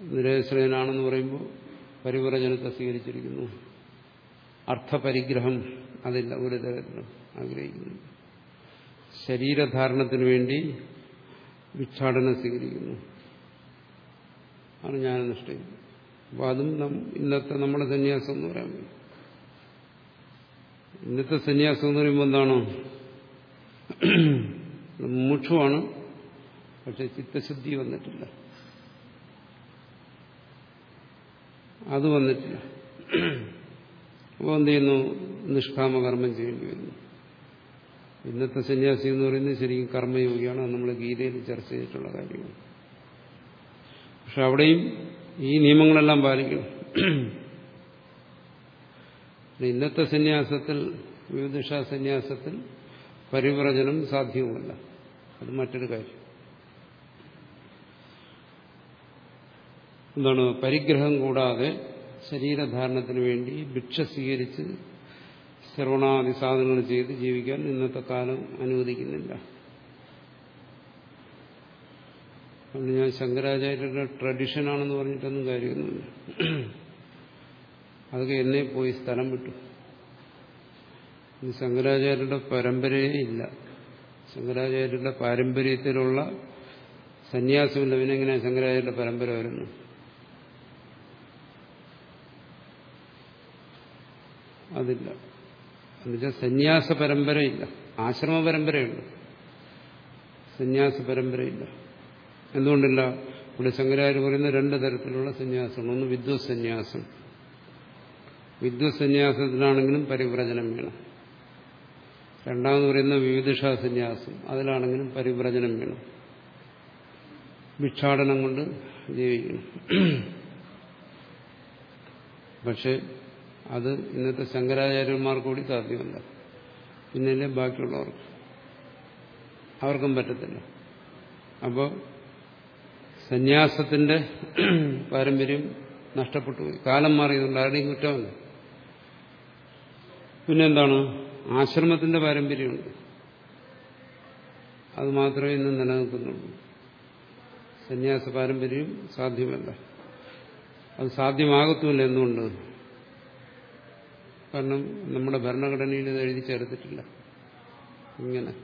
നിരാശ്രയനാണെന്ന് പറയുമ്പോൾ പരിവ്രജനത്തെ സ്വീകരിച്ചിരിക്കുന്നു. അർത്ഥപരിഗ്രഹം അതില്ല ഒരു തരത്തിലും ആഗ്രഹിക്കുന്നു. ശരീരധാരണത്തിന് വേണ്ടി വിച്ഛാടനം സ്വീകരിക്കുന്നു. ആണ് ജ്ഞാനനിഷ്ഠയും അപ്പോൾ അതും ഇന്നത്തെ നമ്മുടെ സന്യാസം എന്ന് പറയാൻ ഇന്നത്തെ സന്യാസം എന്ന് പറയുമ്പോൾ എന്താണോ? മുക്ഷുവാണ് പക്ഷെ ചിത്തശുദ്ധി വന്നിട്ടില്ല. അത് വന്നിട്ടില്ല. അപ്പോൾ എന്ത് ചെയ്യുന്നു? നിഷ്കാമകർമ്മം ചെയ്യേണ്ടി വരുന്നു. ഇന്നത്തെ സന്യാസി എന്ന് പറയുന്നത് ശരിക്കും കർമ്മയോഗിയാണ്. അത് നമ്മൾ ഗീതയിൽ ചർച്ച ചെയ്തിട്ടുള്ള കാര്യമാണ്. പക്ഷെ അവിടെയും ഈ നിയമങ്ങളെല്ലാം പാലിക്കണം. ഇന്നത്തെ സന്യാസത്തിൽ വിവിധ സന്യാസത്തിൽ പരിവ്രജനം സാധ്യവുമല്ല അത് മറ്റൊരു കാര്യം. എന്താണ് പരിഗ്രഹം കൂടാതെ ശരീരധാരണത്തിന് വേണ്ടി ഭിക്ഷ സ്വീകരിച്ച് ശ്രവണാദി സാധനങ്ങൾ ചെയ്ത് ജീവിക്കാൻ ഇന്നത്തെ കാലം അനുവദിക്കുന്നില്ല. ഞാൻ ശങ്കരാചാര്യരുടെ ട്രഡിഷനാണെന്ന് പറഞ്ഞിട്ടൊന്നും കാര്യമൊന്നുമില്ല. അതൊക്കെ എന്നെ പോയി സ്ഥലം വിട്ടു. ശങ്കരാചാര്യരുടെ പരമ്പരയേ ഇല്ല. ശങ്കരാചാര്യരുടെ പാരമ്പര്യത്തിലുള്ള സന്യാസമില്ല പിന്നെങ്ങനെയാണ് ശങ്കരാചാര്യരുടെ പരമ്പര വരുന്നത്? അതില്ല. എന്നുവെച്ചാൽ സന്യാസ പരമ്പരയില്ല. ആശ്രമ പരമ്പരയുണ്ട്. സന്യാസ പരമ്പരയില്ല. എന്തുകൊണ്ടില്ല? ഇവിടെ ശങ്കരാചാര്യ പറയുന്ന രണ്ട് തരത്തിലുള്ള സന്യാസമാണ് ഒന്ന് വിദ്വത് സന്യാസം വിദ്വത് പരിവ്രജനം വേണം. രണ്ടാമെന്ന് പറയുന്ന വിവിധിഷാ സന്യാസം അതിലാണെങ്കിലും പരിവ്രജനം വേണം. ഭിക്ഷാടനം കൊണ്ട് ജീവിക്കണം. പക്ഷെ അത് ഇന്നത്തെ ശങ്കരാചാര്യന്മാർക്ക് കൂടി സാധ്യമല്ല. പിന്നെ ബാക്കിയുള്ളവർക്ക്. അവർക്കും പറ്റത്തില്ല. അപ്പോൾ സന്യാസത്തിന്റെ പാരമ്പര്യം നഷ്ടപ്പെട്ടു പോയി കാലം മാറിയതുകൊണ്ട് ആരുടെയും കുറ്റമല്ല. പിന്നെന്താണ്? ആശ്രമത്തിന്റെ പാരമ്പര്യമുണ്ട്. അത് മാത്രമേ ഇന്ന് നിലനിൽക്കുന്നുള്ളൂ. സന്യാസ പാരമ്പര്യം സാധ്യമല്ല. അത് സാധ്യമാകത്തുമില്ല എന്തുകൊണ്ട്? കാരണം നമ്മുടെ ഭരണഘടനയിൽ ഇത് എഴുതി ചേർത്തിട്ടില്ല. ഇങ്ങനെ.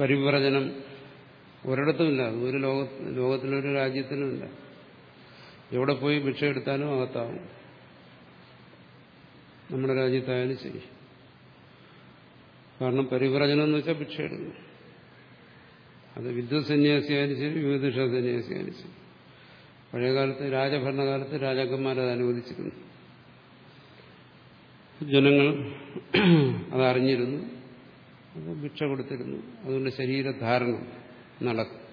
പരിവ്രജനം ഒരിടത്തുമില്ല ഒരു ലോക ലോകത്തിലൊരു രാജ്യത്തിനുമില്ല എവിടെ പോയി ഭിക്ഷ എടുത്താലും അകത്താവും. നമ്മുടെ രാജ്യത്തായാലും ശരി. കാരണം പരിവ്രജനം എന്ന് വെച്ചാൽ ഭിക്ഷ എടുക്കുന്നു. അത് വിദ്വത് സന്യാസിയായാലും ശരി വിവിധ സന്യാസിയായാലും ശരി. പഴയകാലത്ത് രാജഭരണകാലത്ത് രാജാക്കന്മാരത് അനുവദിച്ചിരുന്നു. ജനങ്ങൾ അതറിഞ്ഞിരുന്നു. അത് ഭിക്ഷ കൊടുത്തിരുന്നു. അതുകൊണ്ട് ശരീരധാരണം നടക്കും.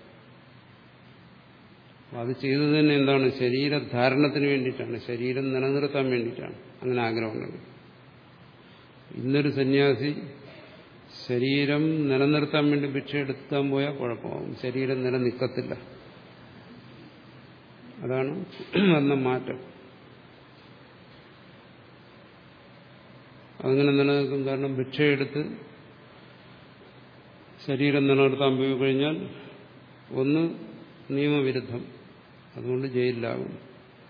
അത് ചെയ്തത് തന്നെ എന്താണ്? ശരീരധാരണത്തിന് വേണ്ടിയിട്ടാണ്. ശരീരം നിലനിർത്താൻ വേണ്ടിയിട്ടാണ്. അങ്ങനെ ആഗ്രഹമുള്ളത് ഇന്നൊരു സന്യാസി ശരീരം നിലനിർത്താൻ വേണ്ടി ഭിക്ഷ എടുക്കാൻ പോയാൽ കുഴപ്പമാകും ശരീരം നിലനിൽക്കത്തില്ല. അതാണ് വന്ന മാറ്റം. അങ്ങനെ നിലനിൽക്കും കാരണം ഭിക്ഷയെടുത്ത് ശരീരം നിലനിർത്താൻ പോയി കഴിഞ്ഞാൽ ഒന്ന് നിയമവിരുദ്ധം. അതുകൊണ്ട് ജയിലിലാകും.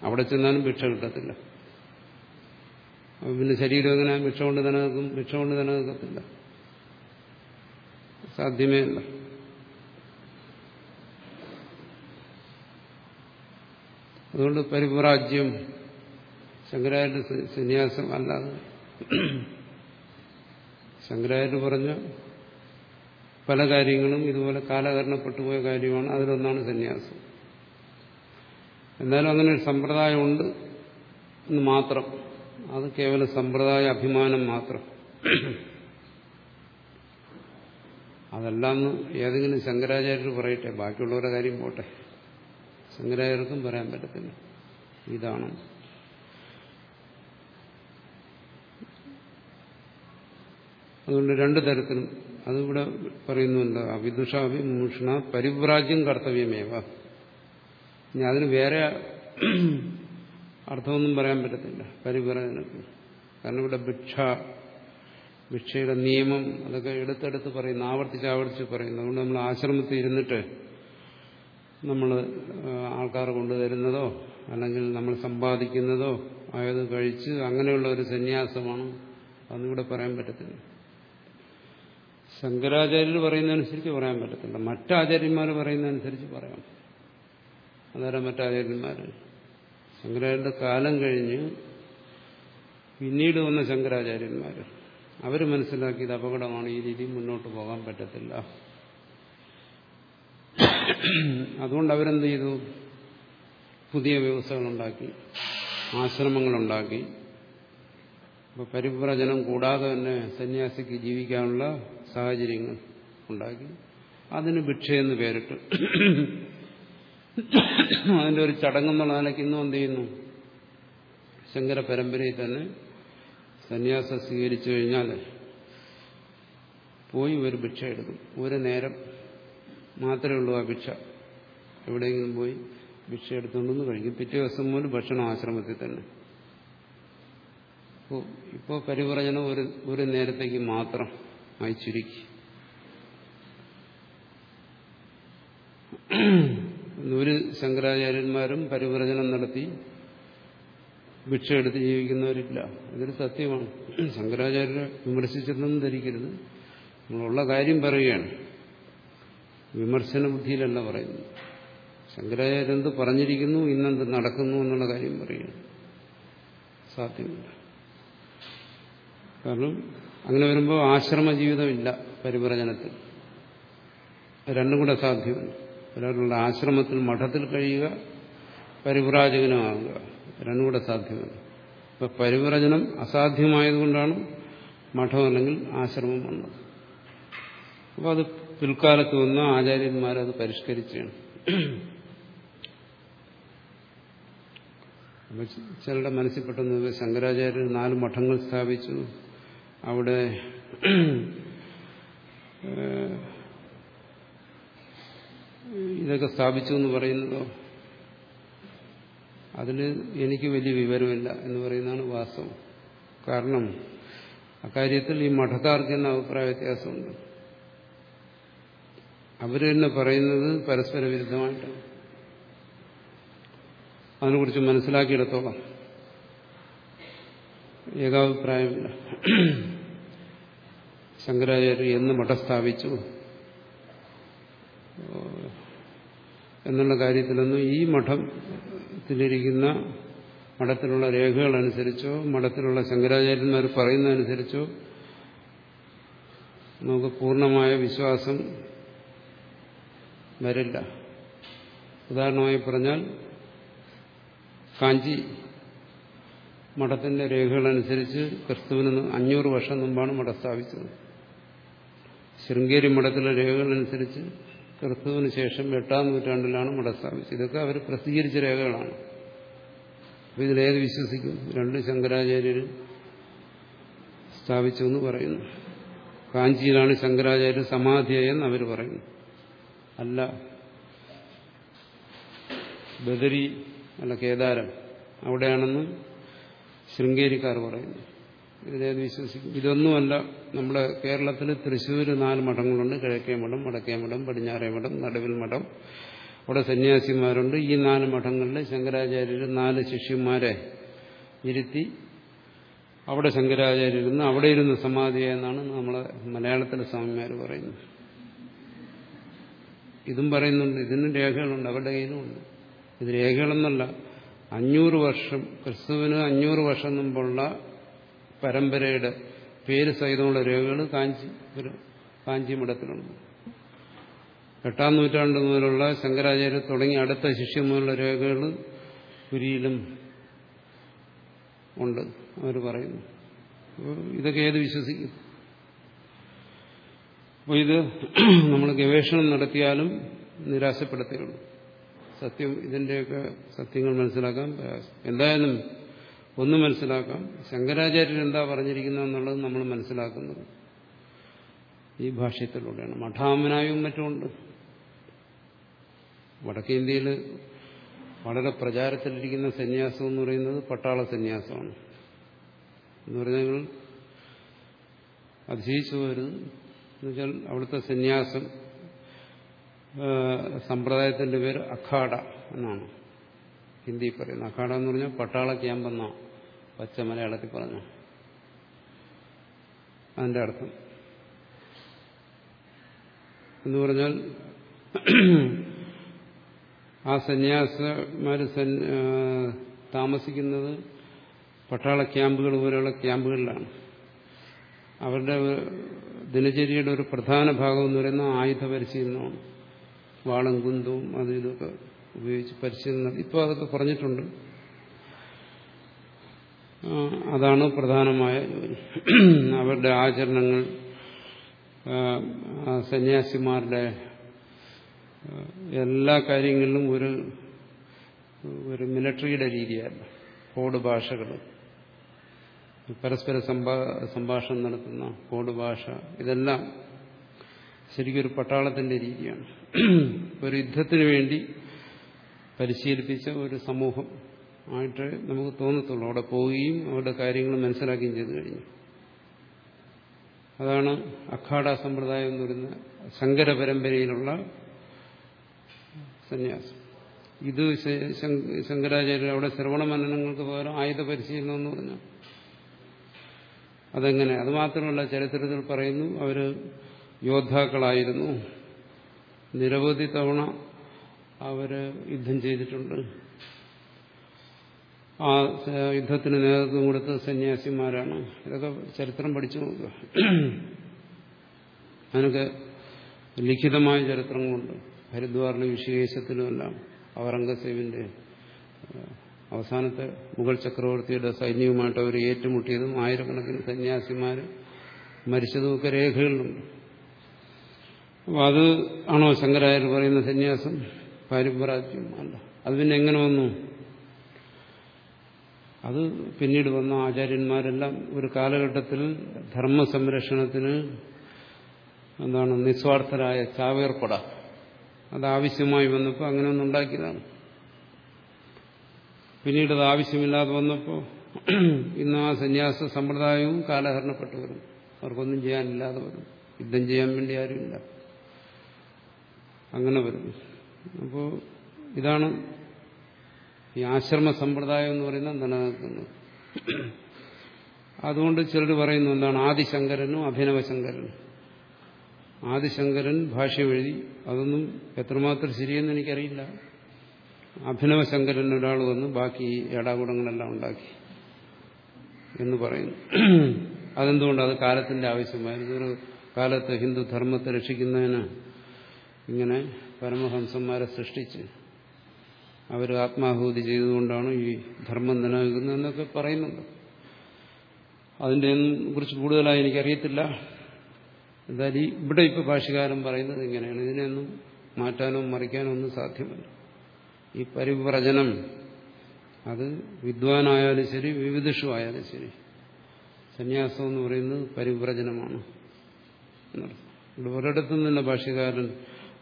അവിടെ ചെന്നാലും ഭിക്ഷ കിട്ടത്തില്ല. പിന്നെ ശരീരം എങ്ങനെ ഭിക്ഷ കൊണ്ട് നിലനിൽക്കും ഭിക്ഷ കൊണ്ട് നിലനിൽക്കത്തില്ല. സാധ്യമേ അല്ല അതുകൊണ്ട് പരിപ്രാജ്യം ശങ്കരാചാര്യ സന്യാസം അല്ലാതെ. ശങ്കരാചാര്യ പറഞ്ഞ പല കാര്യങ്ങളും ഇതുപോലെ കാലകരണപ്പെട്ടുപോയ കാര്യമാണ്. അതിലൊന്നാണ് സന്യാസം. എന്നാലും അങ്ങനെ ഒരു സമ്പ്രദായമുണ്ട് എന്ന് മാത്രം. അത് കേവലം സമ്പ്രദായ അഭിമാനം മാത്രം. അതെല്ലാം ഏതെങ്കിലും ശങ്കരാചാര്യർ പറയട്ടെ ബാക്കിയുള്ളവരുടെ കാര്യം പോട്ടെ. ശങ്കരാചാര്യർക്കും പറയാൻ പറ്റത്തില്ല. ഇതാണ്. അതുകൊണ്ട് രണ്ടു തരത്തിലും അതിവിടെ പറയുന്നുണ്ട് അവിദുഷാവി മൂഷണ പരിവ്രാജ്യം കർത്തവ്യമേവ. ഇനി അതിന് വേറെ അർത്ഥമൊന്നും പറയാൻ പറ്റത്തില്ല. പരിവ്രാജനത്തിന് കാരണം ഇവിടെ ഭിക്ഷ ഭിക്ഷയുടെ നിയമം അതൊക്കെ എടുത്തെടുത്ത് പറയുന്നു ആവർത്തിച്ച് ആവർത്തിച്ച് പറയുന്നു. അതുകൊണ്ട് നമ്മൾ ആശ്രമത്തിൽ ഇരുന്നിട്ട് നമ്മൾ ആൾക്കാർ കൊണ്ടുതരുന്നതോ അല്ലെങ്കിൽ നമ്മൾ സമ്പാദിക്കുന്നതോ ആയത് കഴിച്ച് അങ്ങനെയുള്ള ഒരു സന്യാസമാണ് അതിവിടെ പറയാൻ പറ്റത്തില്ല. ശങ്കരാചാര്യർ പറയുന്നതനുസരിച്ച് പറയാൻ പറ്റത്തില്ല. മറ്റാചാര്യന്മാർ പറയുന്നതനുസരിച്ച് പറയാം. അതാരാ മറ്റാചാര്യന്മാർ ശങ്കരാചാര്യന്റെ കാലം കഴിഞ്ഞ് പിന്നീട് വന്ന ശങ്കരാചാര്യന്മാർ അവർ മനസ്സിലാക്കിയത് അപകടമാണ് ഈ രീതി മുന്നോട്ട് പോകാൻ പറ്റത്തില്ല. അതുകൊണ്ട് അവരെന്ത് ചെയ്തു? പുതിയ വ്യവസ്ഥകൾ വ്യവസ്ഥകളുണ്ടാക്കി ആശ്രമങ്ങളുണ്ടാക്കി. അപ്പോൾ പരിവ്രജനം കൂടാതെ തന്നെ സന്യാസിക്ക് ജീവിക്കാനുള്ള സാഹചര്യങ്ങൾ ഉണ്ടാക്കി. അതിന് ഭിക്ഷയെന്ന് പേരിട്ട്. അതിന്റെ ഒരു ചടങ്ങെന്നുള്ള നിലയ്ക്ക് ഇന്നും എന്ത് ചെയ്യുന്നു? ശങ്കര പരമ്പരയിൽ തന്നെ സന്യാസം സ്വീകരിച്ചു കഴിഞ്ഞാൽ പോയി ഒരു ഭിക്ഷ എടുക്കും. ഒരു നേരം മാത്രമേ ഉള്ളൂ ആ ഭിക്ഷ. എവിടെയെങ്കിലും പോയി ഭിക്ഷ എടുത്തുകൊണ്ടൊന്ന് കഴിക്കും. പിറ്റേ ദിവസം പോലും ഭക്ഷണം ആശ്രമത്തിൽ തന്നെ. ഇപ്പോൾ പരിവ്രജനം ഒരു ഒരു നേരത്തേക്ക് മാത്രം ആയി ചുരുക്കി. ഒരു ശങ്കരാചാര്യന്മാരും പരിവ്രജനം നടത്തി ഭിക്ഷ എടുത്ത് ജീവിക്കുന്നവരില്ല. ഇതൊരു സത്യമാണ്. ശങ്കരാചാര്യരെ വിമർശിച്ചിട്ടൊന്നും ധരിക്കരുത്. നമ്മളുള്ള കാര്യം പറയുകയാണ്. വിമർശന ബുദ്ധിയിലല്ല പറയുന്നു ശങ്കരാചാര്യ എന്ത് പറഞ്ഞിരിക്കുന്നു ഇന്നെന്ത് നടക്കുന്നു എന്നുള്ള കാര്യം പറയുന്നു. സാധ്യമല്ല. കാരണം അങ്ങനെ വരുമ്പോൾ ആശ്രമ ജീവിതമില്ല പരിവ്രജനത്തിൽ രണ്ടും കൂടെ സാധ്യമല്ല. ഒരാളുടെ ആശ്രമത്തിൽ മഠത്തിൽ കഴിയുക പരിവ്രാജകനുമാകുക രണ്ടും കൂടെ സാധ്യമല്ല. ഇപ്പൊ പരിവ്രജനം അസാധ്യമായതുകൊണ്ടാണ് മഠം അല്ലെങ്കിൽ ആശ്രമം വന്നത്. അപ്പോൾ അത് പിൽക്കാലത്ത് വന്ന ആചാര്യന്മാരത് പരിഷ്കരിച്ചാണ്. ചിലരുടെ മനസ്സിൽ പെട്ടെന്ന് ശങ്കരാചാര്യർ നാല് മഠങ്ങൾ സ്ഥാപിച്ചു. അവിടെ ഇതൊക്കെ സ്ഥാപിച്ചു എന്ന് പറയുന്നതോ അതിൽ എനിക്ക് വലിയ വിവരമില്ല എന്ന് പറയുന്നതാണ് വാസ്തവം. കാരണം അക്കാര്യത്തിൽ ഈ മഠക്കാർക്ക് തന്നെ അഭിപ്രായ വ്യത്യാസമുണ്ട്. അവർ തന്നെ പറയുന്നത് പരസ്പര വിരുദ്ധമായിട്ടാണ് അതിനെക്കുറിച്ച് മനസ്സിലാക്കിയെടുത്തോളാം. ഏകാഭിപ്രായമില്ല. ശങ്കരാചാര്യ എന്ന് മഠം സ്ഥാപിച്ചു എന്നുള്ള കാര്യത്തിലൊന്നും ഈ മഠത്തിലിരിക്കുന്ന മഠത്തിലുള്ള രേഖകൾ അനുസരിച്ചോ മഠത്തിലുള്ള ശങ്കരാചാര്യന്മാർ പറയുന്നതനുസരിച്ചോ നമുക്ക് പൂർണമായ വിശ്വാസം വരില്ല. ഉദാഹരണമായി പറഞ്ഞാൽ കാഞ്ചി മഠത്തിന്റെ രേഖകളനുസരിച്ച് ക്രിസ്തുവിന് അഞ്ഞൂറ് വർഷം മുമ്പാണ് മഠം സ്ഥാപിച്ചത്. ശൃംഗേരി മഠത്തിലെ രേഖകളനുസരിച്ച് ക്രിസ്തുവിന് ശേഷം എട്ടാം നൂറ്റാണ്ടിലാണ് മഠം സ്ഥാപിച്ചത്. ഇതൊക്കെ അവർ പ്രസിദ്ധീകരിച്ച രേഖകളാണ്. അപ്പോൾ ഇതിലേത് വിശ്വസിക്കും? രണ്ട് ശങ്കരാചാര്യർ സ്ഥാപിച്ചു എന്ന് പറയുന്നു. കാഞ്ചിയിലാണ് ശങ്കരാചാര്യ സമാധിയെന്ന് അവർ പറയുന്നു. അല്ല. ബദരി അല്ല കേദാരം. അവിടെയാണെന്ന് ശൃംഗേരിക്കാർ പറയുന്നു. ഇതിലേത് വിശ്വസിക്കും. ഇതൊന്നുമല്ല നമ്മുടെ കേരളത്തിൽ തൃശ്ശൂർ നാല് മഠങ്ങളുണ്ട്. കിഴക്കേ മഠം വടക്കേ മഠം പടിഞ്ഞാറേ മഠം നടുവിൽ മഠം. അവിടെ സന്യാസിമാരുണ്ട്. ഈ നാല് മഠങ്ങളിൽ ശങ്കരാചാര്യർ നാല് ശിഷ്യന്മാരെ ഇരുത്തി അവിടെ ശങ്കരാചാര്യരുന്ന് അവിടെ ഇരുന്ന് സമാധി എന്നാണ് നമ്മളെ മലയാളത്തിലെ സ്വാമിമാർ പറയുന്നത്. ഇതും പറയുന്നുണ്ട് ഇതിനും രേഖകളുണ്ട് അവരുടെ കയ്യിലുമുണ്ട്. ഇത് രേഖകളെന്നല്ല അഞ്ഞൂറ് വർഷം ക്രിസ്തുവിന് അഞ്ഞൂറ് വർഷം മുമ്പുള്ള പരമ്പരയുടെ പേര് സഹിതമുള്ള രേഖകൾ കാഞ്ചി കാഞ്ചി മഠത്തിലുണ്ട്. എട്ടാം നൂറ്റാണ്ട് മുതലുള്ള ശങ്കരാചാര്യ തുടങ്ങി അടുത്ത ശിഷ്യം മുതലുള്ള രേഖകൾ പുരിയിലും ഉണ്ട് അവർ പറയുന്നു. ഇതൊക്കെ ഏത് വിശ്വസിക്കും? അപ്പോൾ ഇത് നമ്മൾ ഗവേഷണം നടത്തിയാലും നിരാശപ്പെടുത്തുകയുള്ളൂ സത്യം ഇതിന്റെയൊക്കെ സത്യങ്ങൾ മനസ്സിലാക്കാൻ പ്രയാസം. എന്തായാലും ഒന്ന് മനസ്സിലാക്കാം. ശങ്കരാചാര്യർ എന്താ പറഞ്ഞിരിക്കുന്നതെന്നുള്ളത് നമ്മൾ മനസ്സിലാക്കുന്നത്. ഈ ഭാഷ്യത്തിലൂടെയാണ്. മഠാമനായും മറ്റുമുണ്ട് വടക്കേ ഇന്ത്യയിൽ വളരെ പ്രചാരത്തിലിരിക്കുന്ന സന്യാസം എന്ന് പറയുന്നത് പട്ടാള സന്യാസമാണ്. എന്ന് പറഞ്ഞാൽ അതിശയിച്ചു പോരുത് എന്നുവെച്ചാൽ അവിടുത്തെ സന്യാസം സമ്പ്രദായത്തിന്റെ പേര് അഖാഡ എന്നാണ്. ഹിന്ദി പറയുന്നത്. അഖാഡ എന്ന് പറഞ്ഞാൽ പട്ടാള ക്യാമ്പ് എന്നാ പച്ച മലയാളത്തിൽ പറഞ്ഞു. അതിന്റെ അർത്ഥം. എന്ന് പറഞ്ഞാൽ ആ സന്യാസിമാര് താമസിക്കുന്നത് പട്ടാള ക്യാമ്പുകൾ പോലെയുള്ള ക്യാമ്പുകളിലാണ്. അവരുടെ ദിനചര്യയുടെ ഒരു പ്രധാന ഭാഗം എന്ന് പറയുന്ന ആയുധ പരിശീലനമാണ്. വാളും കുന്തവും അതും ഇതൊക്കെ ഉപയോഗിച്ച് പരിശീലനം ഇപ്പോൾ അതൊക്കെ കുറഞ്ഞിട്ടുണ്ട് അതാണ് പ്രധാനമായ ജോലി. അവരുടെ ആചരണങ്ങൾ സന്യാസിമാരുടെ എല്ലാ കാര്യങ്ങളിലും ഒരു ഒരു മിലിറ്ററിയുടെ രീതിയല്ല കോഡ് ഭാഷകൾ പരസ്പര സംഭാഷണം നടത്തുന്ന കോഡ് ഭാഷ ഇതെല്ലാം ശരിക്കൊരു പട്ടാളത്തിന്റെ രീതിയാണ്. ഒരു യുദ്ധത്തിന് വേണ്ടി പരിശീലിപ്പിച്ച ഒരു സമൂഹം ആയിട്ട് നമുക്ക് തോന്നത്തുള്ളൂ. അവിടെ പോവുകയും അവരുടെ കാര്യങ്ങൾ മനസ്സിലാക്കുകയും ചെയ്തു കഴിഞ്ഞു. അതാണ് അഖാഡ സമ്പ്രദായം എന്ന് പറയുന്ന ശങ്കര പരമ്പരയിലുള്ള സന്യാസം. ഇത് ശങ്കരാചാര്യർ അവിടെ ശ്രവണ മനനങ്ങൾക്ക് പകരം ആയുധ പരിശീലനം എന്ന് പറഞ്ഞു. അതെങ്ങനെ? അത് മാത്രമല്ല ചരിത്രത്തിൽ പറയുന്നു അവർ യോദ്ധാക്കളായിരുന്നു. നിരവധി തവണ അവർ യുദ്ധം ചെയ്തിട്ടുണ്ട്. ആ യുദ്ധത്തിന് നേതൃത്വം കൊടുത്ത സന്യാസിമാരാണ്. ഇതൊക്കെ ചരിത്രം പഠിച്ചു. നോക്കുക അതിനൊക്കെ ലിഖിതമായ ചരിത്രങ്ങളുണ്ട്. ഹരിദ്വാറിലും വിശേഷത്തിലുമെല്ലാം ഔറംഗസേബിന്റെ അവസാനത്തെ മുഗൾ ചക്രവർത്തിയുടെ സൈന്യവുമായിട്ട് അവർ ഏറ്റുമുട്ടിയതും ആയിരക്കണക്കിന് സന്യാസിമാർ മരിച്ചതുമൊക്കെ രേഖകളിലുണ്ട് അപ്പോൾ അത് ആണോ ശങ്കരായർ പറയുന്ന സന്യാസം? പാരമ്പരാജ്യം അല്ല അത് പിന്നെ എങ്ങനെ വന്നു? അത് പിന്നീട് വന്ന ആചാര്യന്മാരെല്ലാം ഒരു കാലഘട്ടത്തിൽ ധർമ്മ സംരക്ഷണത്തിന് എന്താണ് നിസ്വാർത്ഥരായ ചാവേർപ്പട അത് ആവശ്യമായി വന്നപ്പോൾ അങ്ങനെ ഒന്നും ഉണ്ടാക്കിയതാണ് പിന്നീട് അത് ആവശ്യമില്ലാതെ വന്നപ്പോൾ ഇന്ന് ആ സന്യാസ സമ്പ്രദായവും കാലഹരണപ്പെട്ടു വരും അവർക്കൊന്നും ചെയ്യാനില്ലാതെ വരും. യുദ്ധം ചെയ്യാൻ വേണ്ടി ആരുമില്ല. അങ്ങനെ വരും. അപ്പോൾ ഇതാണ് ഈ ആശ്രമ സമ്പ്രദായം എന്ന് പറയുന്നത് നിലനിൽക്കുന്നത്. അതുകൊണ്ട് ചിലർ പറയുന്നു എന്താണ്? ആദിശങ്കരനും അഭിനവശങ്കരനും. ആദിശങ്കരൻ ഭാഷ്യം എഴുതി അതൊന്നും എത്രമാത്രം ശരിയെന്ന് എനിക്കറിയില്ല. അഭിനവശങ്കരൻ ഒരാൾ വന്ന് ബാക്കി ഏടാകൂടങ്ങളെല്ലാം ഉണ്ടാക്കി എന്ന് പറയുന്നു. അതെന്തുകൊണ്ട്? അത് കാലത്തിന്റെ ആവശ്യമായിരുന്നു. ഒരു കാലത്ത് ഹിന്ദു ധർമ്മത്തെ രക്ഷിക്കുന്നതിന് ഇങ്ങനെ പരമഹംസന്മാരെ സൃഷ്ടിച്ച് അവർ ആത്മാഹൂതി ചെയ്തുകൊണ്ടാണ് ഈ ധർമ്മം നിലനിൽക്കുന്നതെന്നൊക്കെ പറയുന്നുണ്ട്. അതിന്റെ കുറിച്ച് കൂടുതലായി എനിക്കറിയത്തില്ല. എന്തായാലും ഇവിടെ ഇപ്പോൾ ഭാഷകാരം പറയുന്നത് ഇങ്ങനെയാണ്. ഇതിനെയൊന്നും മാറ്റാനോ മറിക്കാനോ ഒന്നും സാധ്യമല്ല. ഈ പരിവ്രജനം അത് വിദ്വാനായാലും ശരി വിവിധിഷു ആയാലും ശരി. സന്യാസം എന്ന് പറയുന്നത് പരിവ്രജനമാണ്. ഇവിടെ ഒരിടത്തും തന്നെ ഭാഷകാരൻ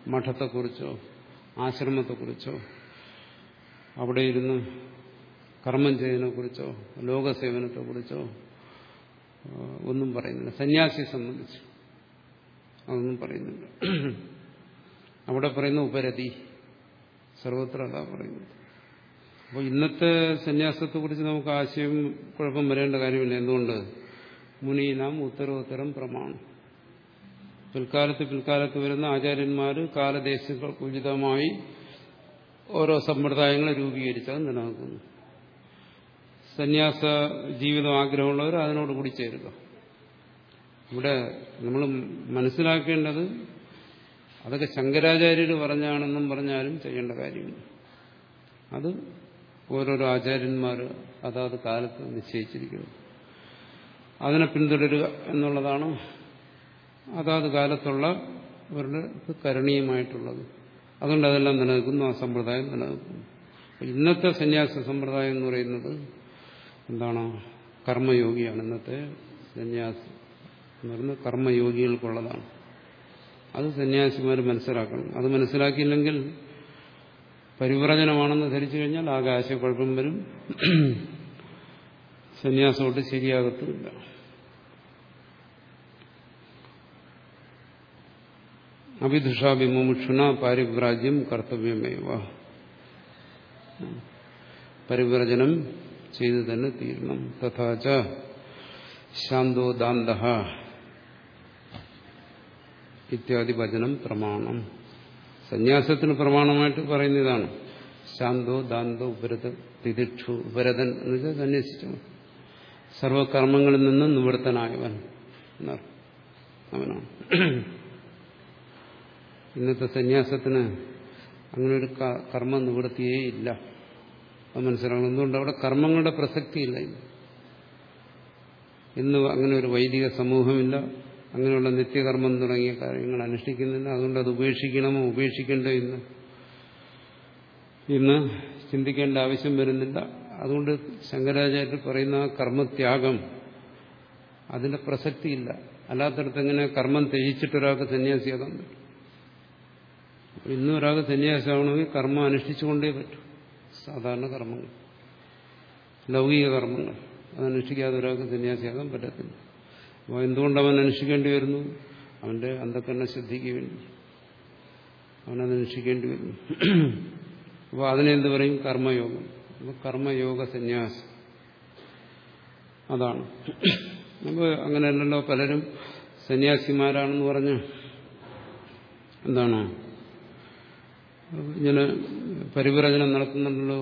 മഠത്തെക്കുറിച്ചോ ആശ്രമത്തെക്കുറിച്ചോ അവിടെ ഇരുന്ന് കർമ്മം ചെയ്യുന്നതിനെക്കുറിച്ചോ ലോകസേവനത്തെക്കുറിച്ചോ ഒന്നും പറയുന്നില്ല. സന്യാസിയെ സംബന്ധിച്ച് അതൊന്നും പറയുന്നില്ല. അവിടെ പറയുന്ന ഉപരതി. സർവത്ര അതാ പറയുന്നത്. അപ്പോൾ ഇന്നത്തെ സന്യാസത്തെ കുറിച്ച് നമുക്ക് ആശയം കുഴപ്പം വരേണ്ട കാര്യമില്ല. എന്തുകൊണ്ട്? മുനീനാം ഉത്തരോത്തരം പ്രമാണം. പിൽക്കാലത്ത് പിൽക്കാലത്ത് വരുന്ന ആചാര്യന്മാർ കാലദേശങ്ങൾക്ക് ഉചിതമായി ഓരോ സമ്പ്രദായങ്ങളെ രൂപീകരിച്ചത് നിലനിൽക്കുന്നു. സന്യാസ ജീവിതം ആഗ്രഹമുള്ളവർ അതിനോട് കൂടി ചേരുക. ഇവിടെ നമ്മൾ മനസ്സിലാക്കേണ്ടത് അതൊക്കെ ശങ്കരാചാര്യർ പറഞ്ഞാണെന്നും പറഞ്ഞാലും ചെയ്യേണ്ട കാര്യമില്ല. അത് ഓരോരോ ആചാര്യന്മാർ അതാത് കാലത്ത് നിശ്ചയിച്ചിരിക്കുന്നു. അതിനെ പിന്തുടരുക എന്നുള്ളതാണ് അതാത് കാലത്തുള്ള അവരുടെ കരണീയമായിട്ടുള്ളത്. അതുകൊണ്ട് അതെല്ലാം നിലനിൽക്കുന്നു ആ സമ്പ്രദായം നിലനിൽക്കുന്നു. ഇന്നത്തെ സന്യാസ സമ്പ്രദായം എന്ന് പറയുന്നത് എന്താണ്? കർമ്മയോഗിയാണ്. ഇന്നത്തെ സന്യാസം എന്ന് പറയുന്നത് കർമ്മയോഗികൾക്കുള്ളതാണ്. അത് സന്യാസിമാർ മനസ്സിലാക്കണം. അത് മനസ്സിലാക്കിയില്ലെങ്കിൽ പരിവ്രജനമാണെന്ന് ധരിച്ചു കഴിഞ്ഞാൽ ആകെ ആശയക്കുഴപ്പം വരും. സന്യാസമോട്ട് ശരിയാകത്തുമില്ല. അഭിദുഷാഭിമുക്ഷുണ പാരിവ്രാജ്യം കർത്തവ്യമേവ. പരിവ്രജനം ചെയ്തു തന്നെ തീരണം. തഥാച ശാന്തോ ദാന്ത. ഇത്യാദി വചനം പ്രമാണം. സന്യാസത്തിന് പ്രമാണമായിട്ട് പറയുന്ന ഇതാണ് ശാന്തോ ദാന്തോ ഉപരത തിദിക്ഷു ഉപരതൻ എന്ന് വെച്ചാൽ സന്യസിച്ചു സർവകർമ്മങ്ങളിൽ നിന്ന് നിവൃത്തനായവൻ അവനാണ്. ഇന്നത്തെ സന്യാസത്തിന് അങ്ങനെ ഒരു കർമ്മ നിവൃത്തിയേ ഇല്ല. അത് മനസ്സിലാകണം എന്തുകൊണ്ട്? അവിടെ കർമ്മങ്ങളുടെ പ്രസക്തിയില്ല ഇന്ന് അങ്ങനെ ഒരു വൈദിക സമൂഹമില്ല. അങ്ങനെയുള്ള നിത്യകർമ്മം തുടങ്ങിയ കാര്യങ്ങൾ അനുഷ്ഠിക്കുന്നില്ല. അതുകൊണ്ട് അത് ഉപേക്ഷിക്കണമോ? ഉപേക്ഷിക്കേണ്ടോ ഇന്ന്. ഇന്ന് ചിന്തിക്കേണ്ട ആവശ്യം വരുന്നില്ല. അതുകൊണ്ട് ശങ്കരാചാര്യർ പറയുന്ന ആ കർമ്മത്യാഗം അതിന്റെ പ്രസക്തിയില്ല. അല്ലാത്തടത്ത് എങ്ങനെ കർമ്മം ത്യജിച്ചിട്ടൊരാൾക്ക് സന്യാസിയാകാൻ പറ്റും? ഇന്നും ഒരാൾക്ക് സന്യാസിയാവണമെങ്കിൽ കർമ്മം അനുഷ്ഠിച്ചുകൊണ്ടേ പറ്റും. സാധാരണ കർമ്മങ്ങൾ. ലൗകിക കർമ്മങ്ങൾ. അതനുഷ്ഠിക്കാതെ ഒരാൾക്ക് സന്യാസിയാകാൻ പറ്റത്തില്ല. അപ്പോൾ എന്തുകൊണ്ട് അവൻ അനുഷ്ഠിക്കേണ്ടി വരുന്നു? അവന്റെ അന്ധക്കരണ ശുദ്ധിക്ക് വേണ്ടി. അവനത് അനുഷ്ഠിക്കേണ്ടി വരുന്നു അപ്പോൾ അതിനെന്ത് പറയും? കർമ്മയോഗം. അപ്പോൾ കർമ്മയോഗ സന്യാസം. അതാണ്. അപ്പോൾ അങ്ങനെയല്ലല്ലോ പലരും സന്യാസിമാരാണെന്ന് പറഞ്ഞ് എന്താണ്? ഇങ്ങനെ പരിവ്രജനം നടത്തുന്നുണ്ടല്ലോ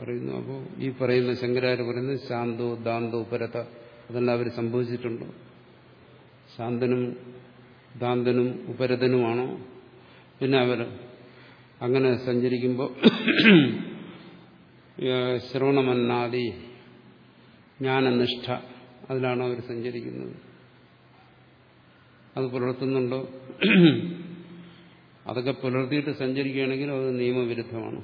പറയുന്നു. അപ്പോൾ ഈ പറയുന്ന ശങ്കരാര് പറയുന്നത് ശാന്തോ ദാന്തോ പരത അതെല്ലാം അവർ സംഭവിച്ചിട്ടുണ്ടോ? ശാന്തനും ദാന്തനും ഉപരതനുമാണോ? പിന്നെ അവർ അങ്ങനെ സഞ്ചരിക്കുമ്പോൾ ശ്രവണമന്നാദി ജ്ഞാനനിഷ്ഠ അതിലാണോ അവർ സഞ്ചരിക്കുന്നത്. അത് പുലർത്തുന്നുണ്ടോ? അതൊക്കെ പുലർത്തിയിട്ട് സഞ്ചരിക്കുകയാണെങ്കിൽ അത് നിയമവിരുദ്ധമാണ്.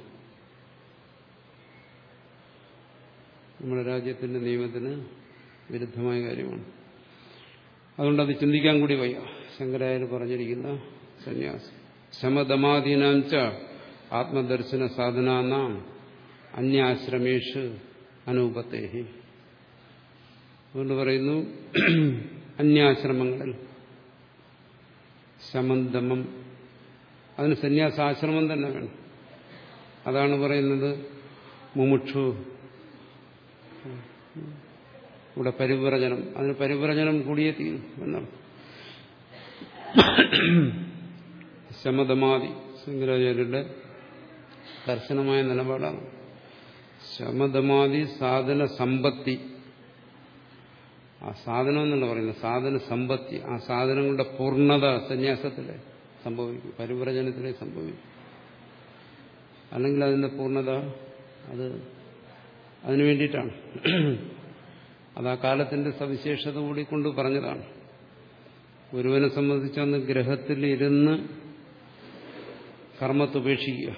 നമ്മുടെ രാജ്യത്തിന്റെ നിയമത്തിന് വിരുദ്ധമായ കാര്യമാണ്. അതുകൊണ്ട് അത് ചിന്തിക്കാൻ കൂടി വയ്യ. ശങ്കരായർ പറഞ്ഞിരിക്കുന്ന സന്യാസം. ശമദമാധീനാംച ആത്മദർശന സാധനാനാം അന്യാശ്രമേഷ് അനൂപത്തേഹി. അതുകൊണ്ട് പറയുന്നു അന്യാശ്രമങ്ങളിൽ ശമന്തമം അതിന് സന്യാസാശ്രമം തന്നെ വേണം. അതാണ് പറയുന്നത് മുമുക്ഷു. ഇവിടെ പരിവ്രജനം. അതിന് പരിവ്രജനം കൂടിയേ തീരും എന്നാണ്. ശമതമാതി ശങ്കരാചാര്യരുടെ കർശനമായ നിലപാടാണ്. ശമതമാതി സാധന സമ്പത്തി. ആ സാധനം എന്നല്ല പറയുന്നത് സാധന സമ്പത്തി. ആ സാധനങ്ങളുടെ പൂർണത സന്യാസത്തിലെ സംഭവിക്കും പരിവ്രജനത്തിലെ സംഭവിക്കും. അല്ലെങ്കിൽ അതിന്റെ പൂർണത അത് അതിനു വേണ്ടിയിട്ടാണ്. അത് ആ കാലത്തിന്റെ സവിശേഷത കൂടി കൊണ്ട് പറഞ്ഞതാണ്. ഒരുവനെ സംബന്ധിച്ചൊന്ന് ഗ്രഹത്തിൽ ഇരുന്ന് കർമ്മത്തുപേക്ഷിക്കുക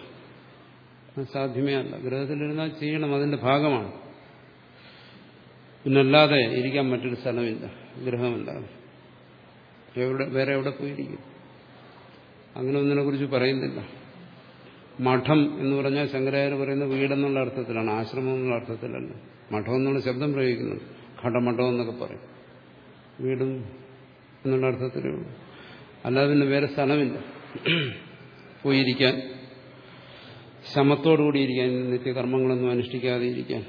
സാധ്യമേ അല്ല. ഗ്രഹത്തിലിരുന്നാൽ ചെയ്യണം അതിന്റെ ഭാഗമാണ്. പിന്നല്ലാതെ ഇരിക്കാൻ മറ്റൊരു സ്ഥലമില്ല ഗ്രഹമല്ലാതെ എവിടെ വേറെ എവിടെ പോയിരിക്കും? അങ്ങനെ ഒന്നിനെ കുറിച്ച് പറയുന്നില്ല. മഠം എന്ന് പറഞ്ഞാൽ ശങ്കരാചാര്യ പറയുന്ന വീടെന്നുള്ള അർത്ഥത്തിലാണ് ആശ്രമം എന്നുള്ള അർത്ഥത്തിലല്ല. മഠം എന്നുള്ള ശബ്ദം പ്രയോഗിക്കുന്നുണ്ട്. ഘടമഠം എന്നൊക്കെ പറയും. വീടും എന്നുള്ള അർത്ഥത്തിലേ ഉള്ളൂ. അല്ലാതെ പിന്നെ വേറെ സ്ഥലമില്ല. പോയിരിക്കാൻ. ശമത്തോടുകൂടി ഇരിക്കാൻ നിത്യകർമ്മങ്ങളൊന്നും അനുഷ്ഠിക്കാതെ ഇരിക്കാൻ.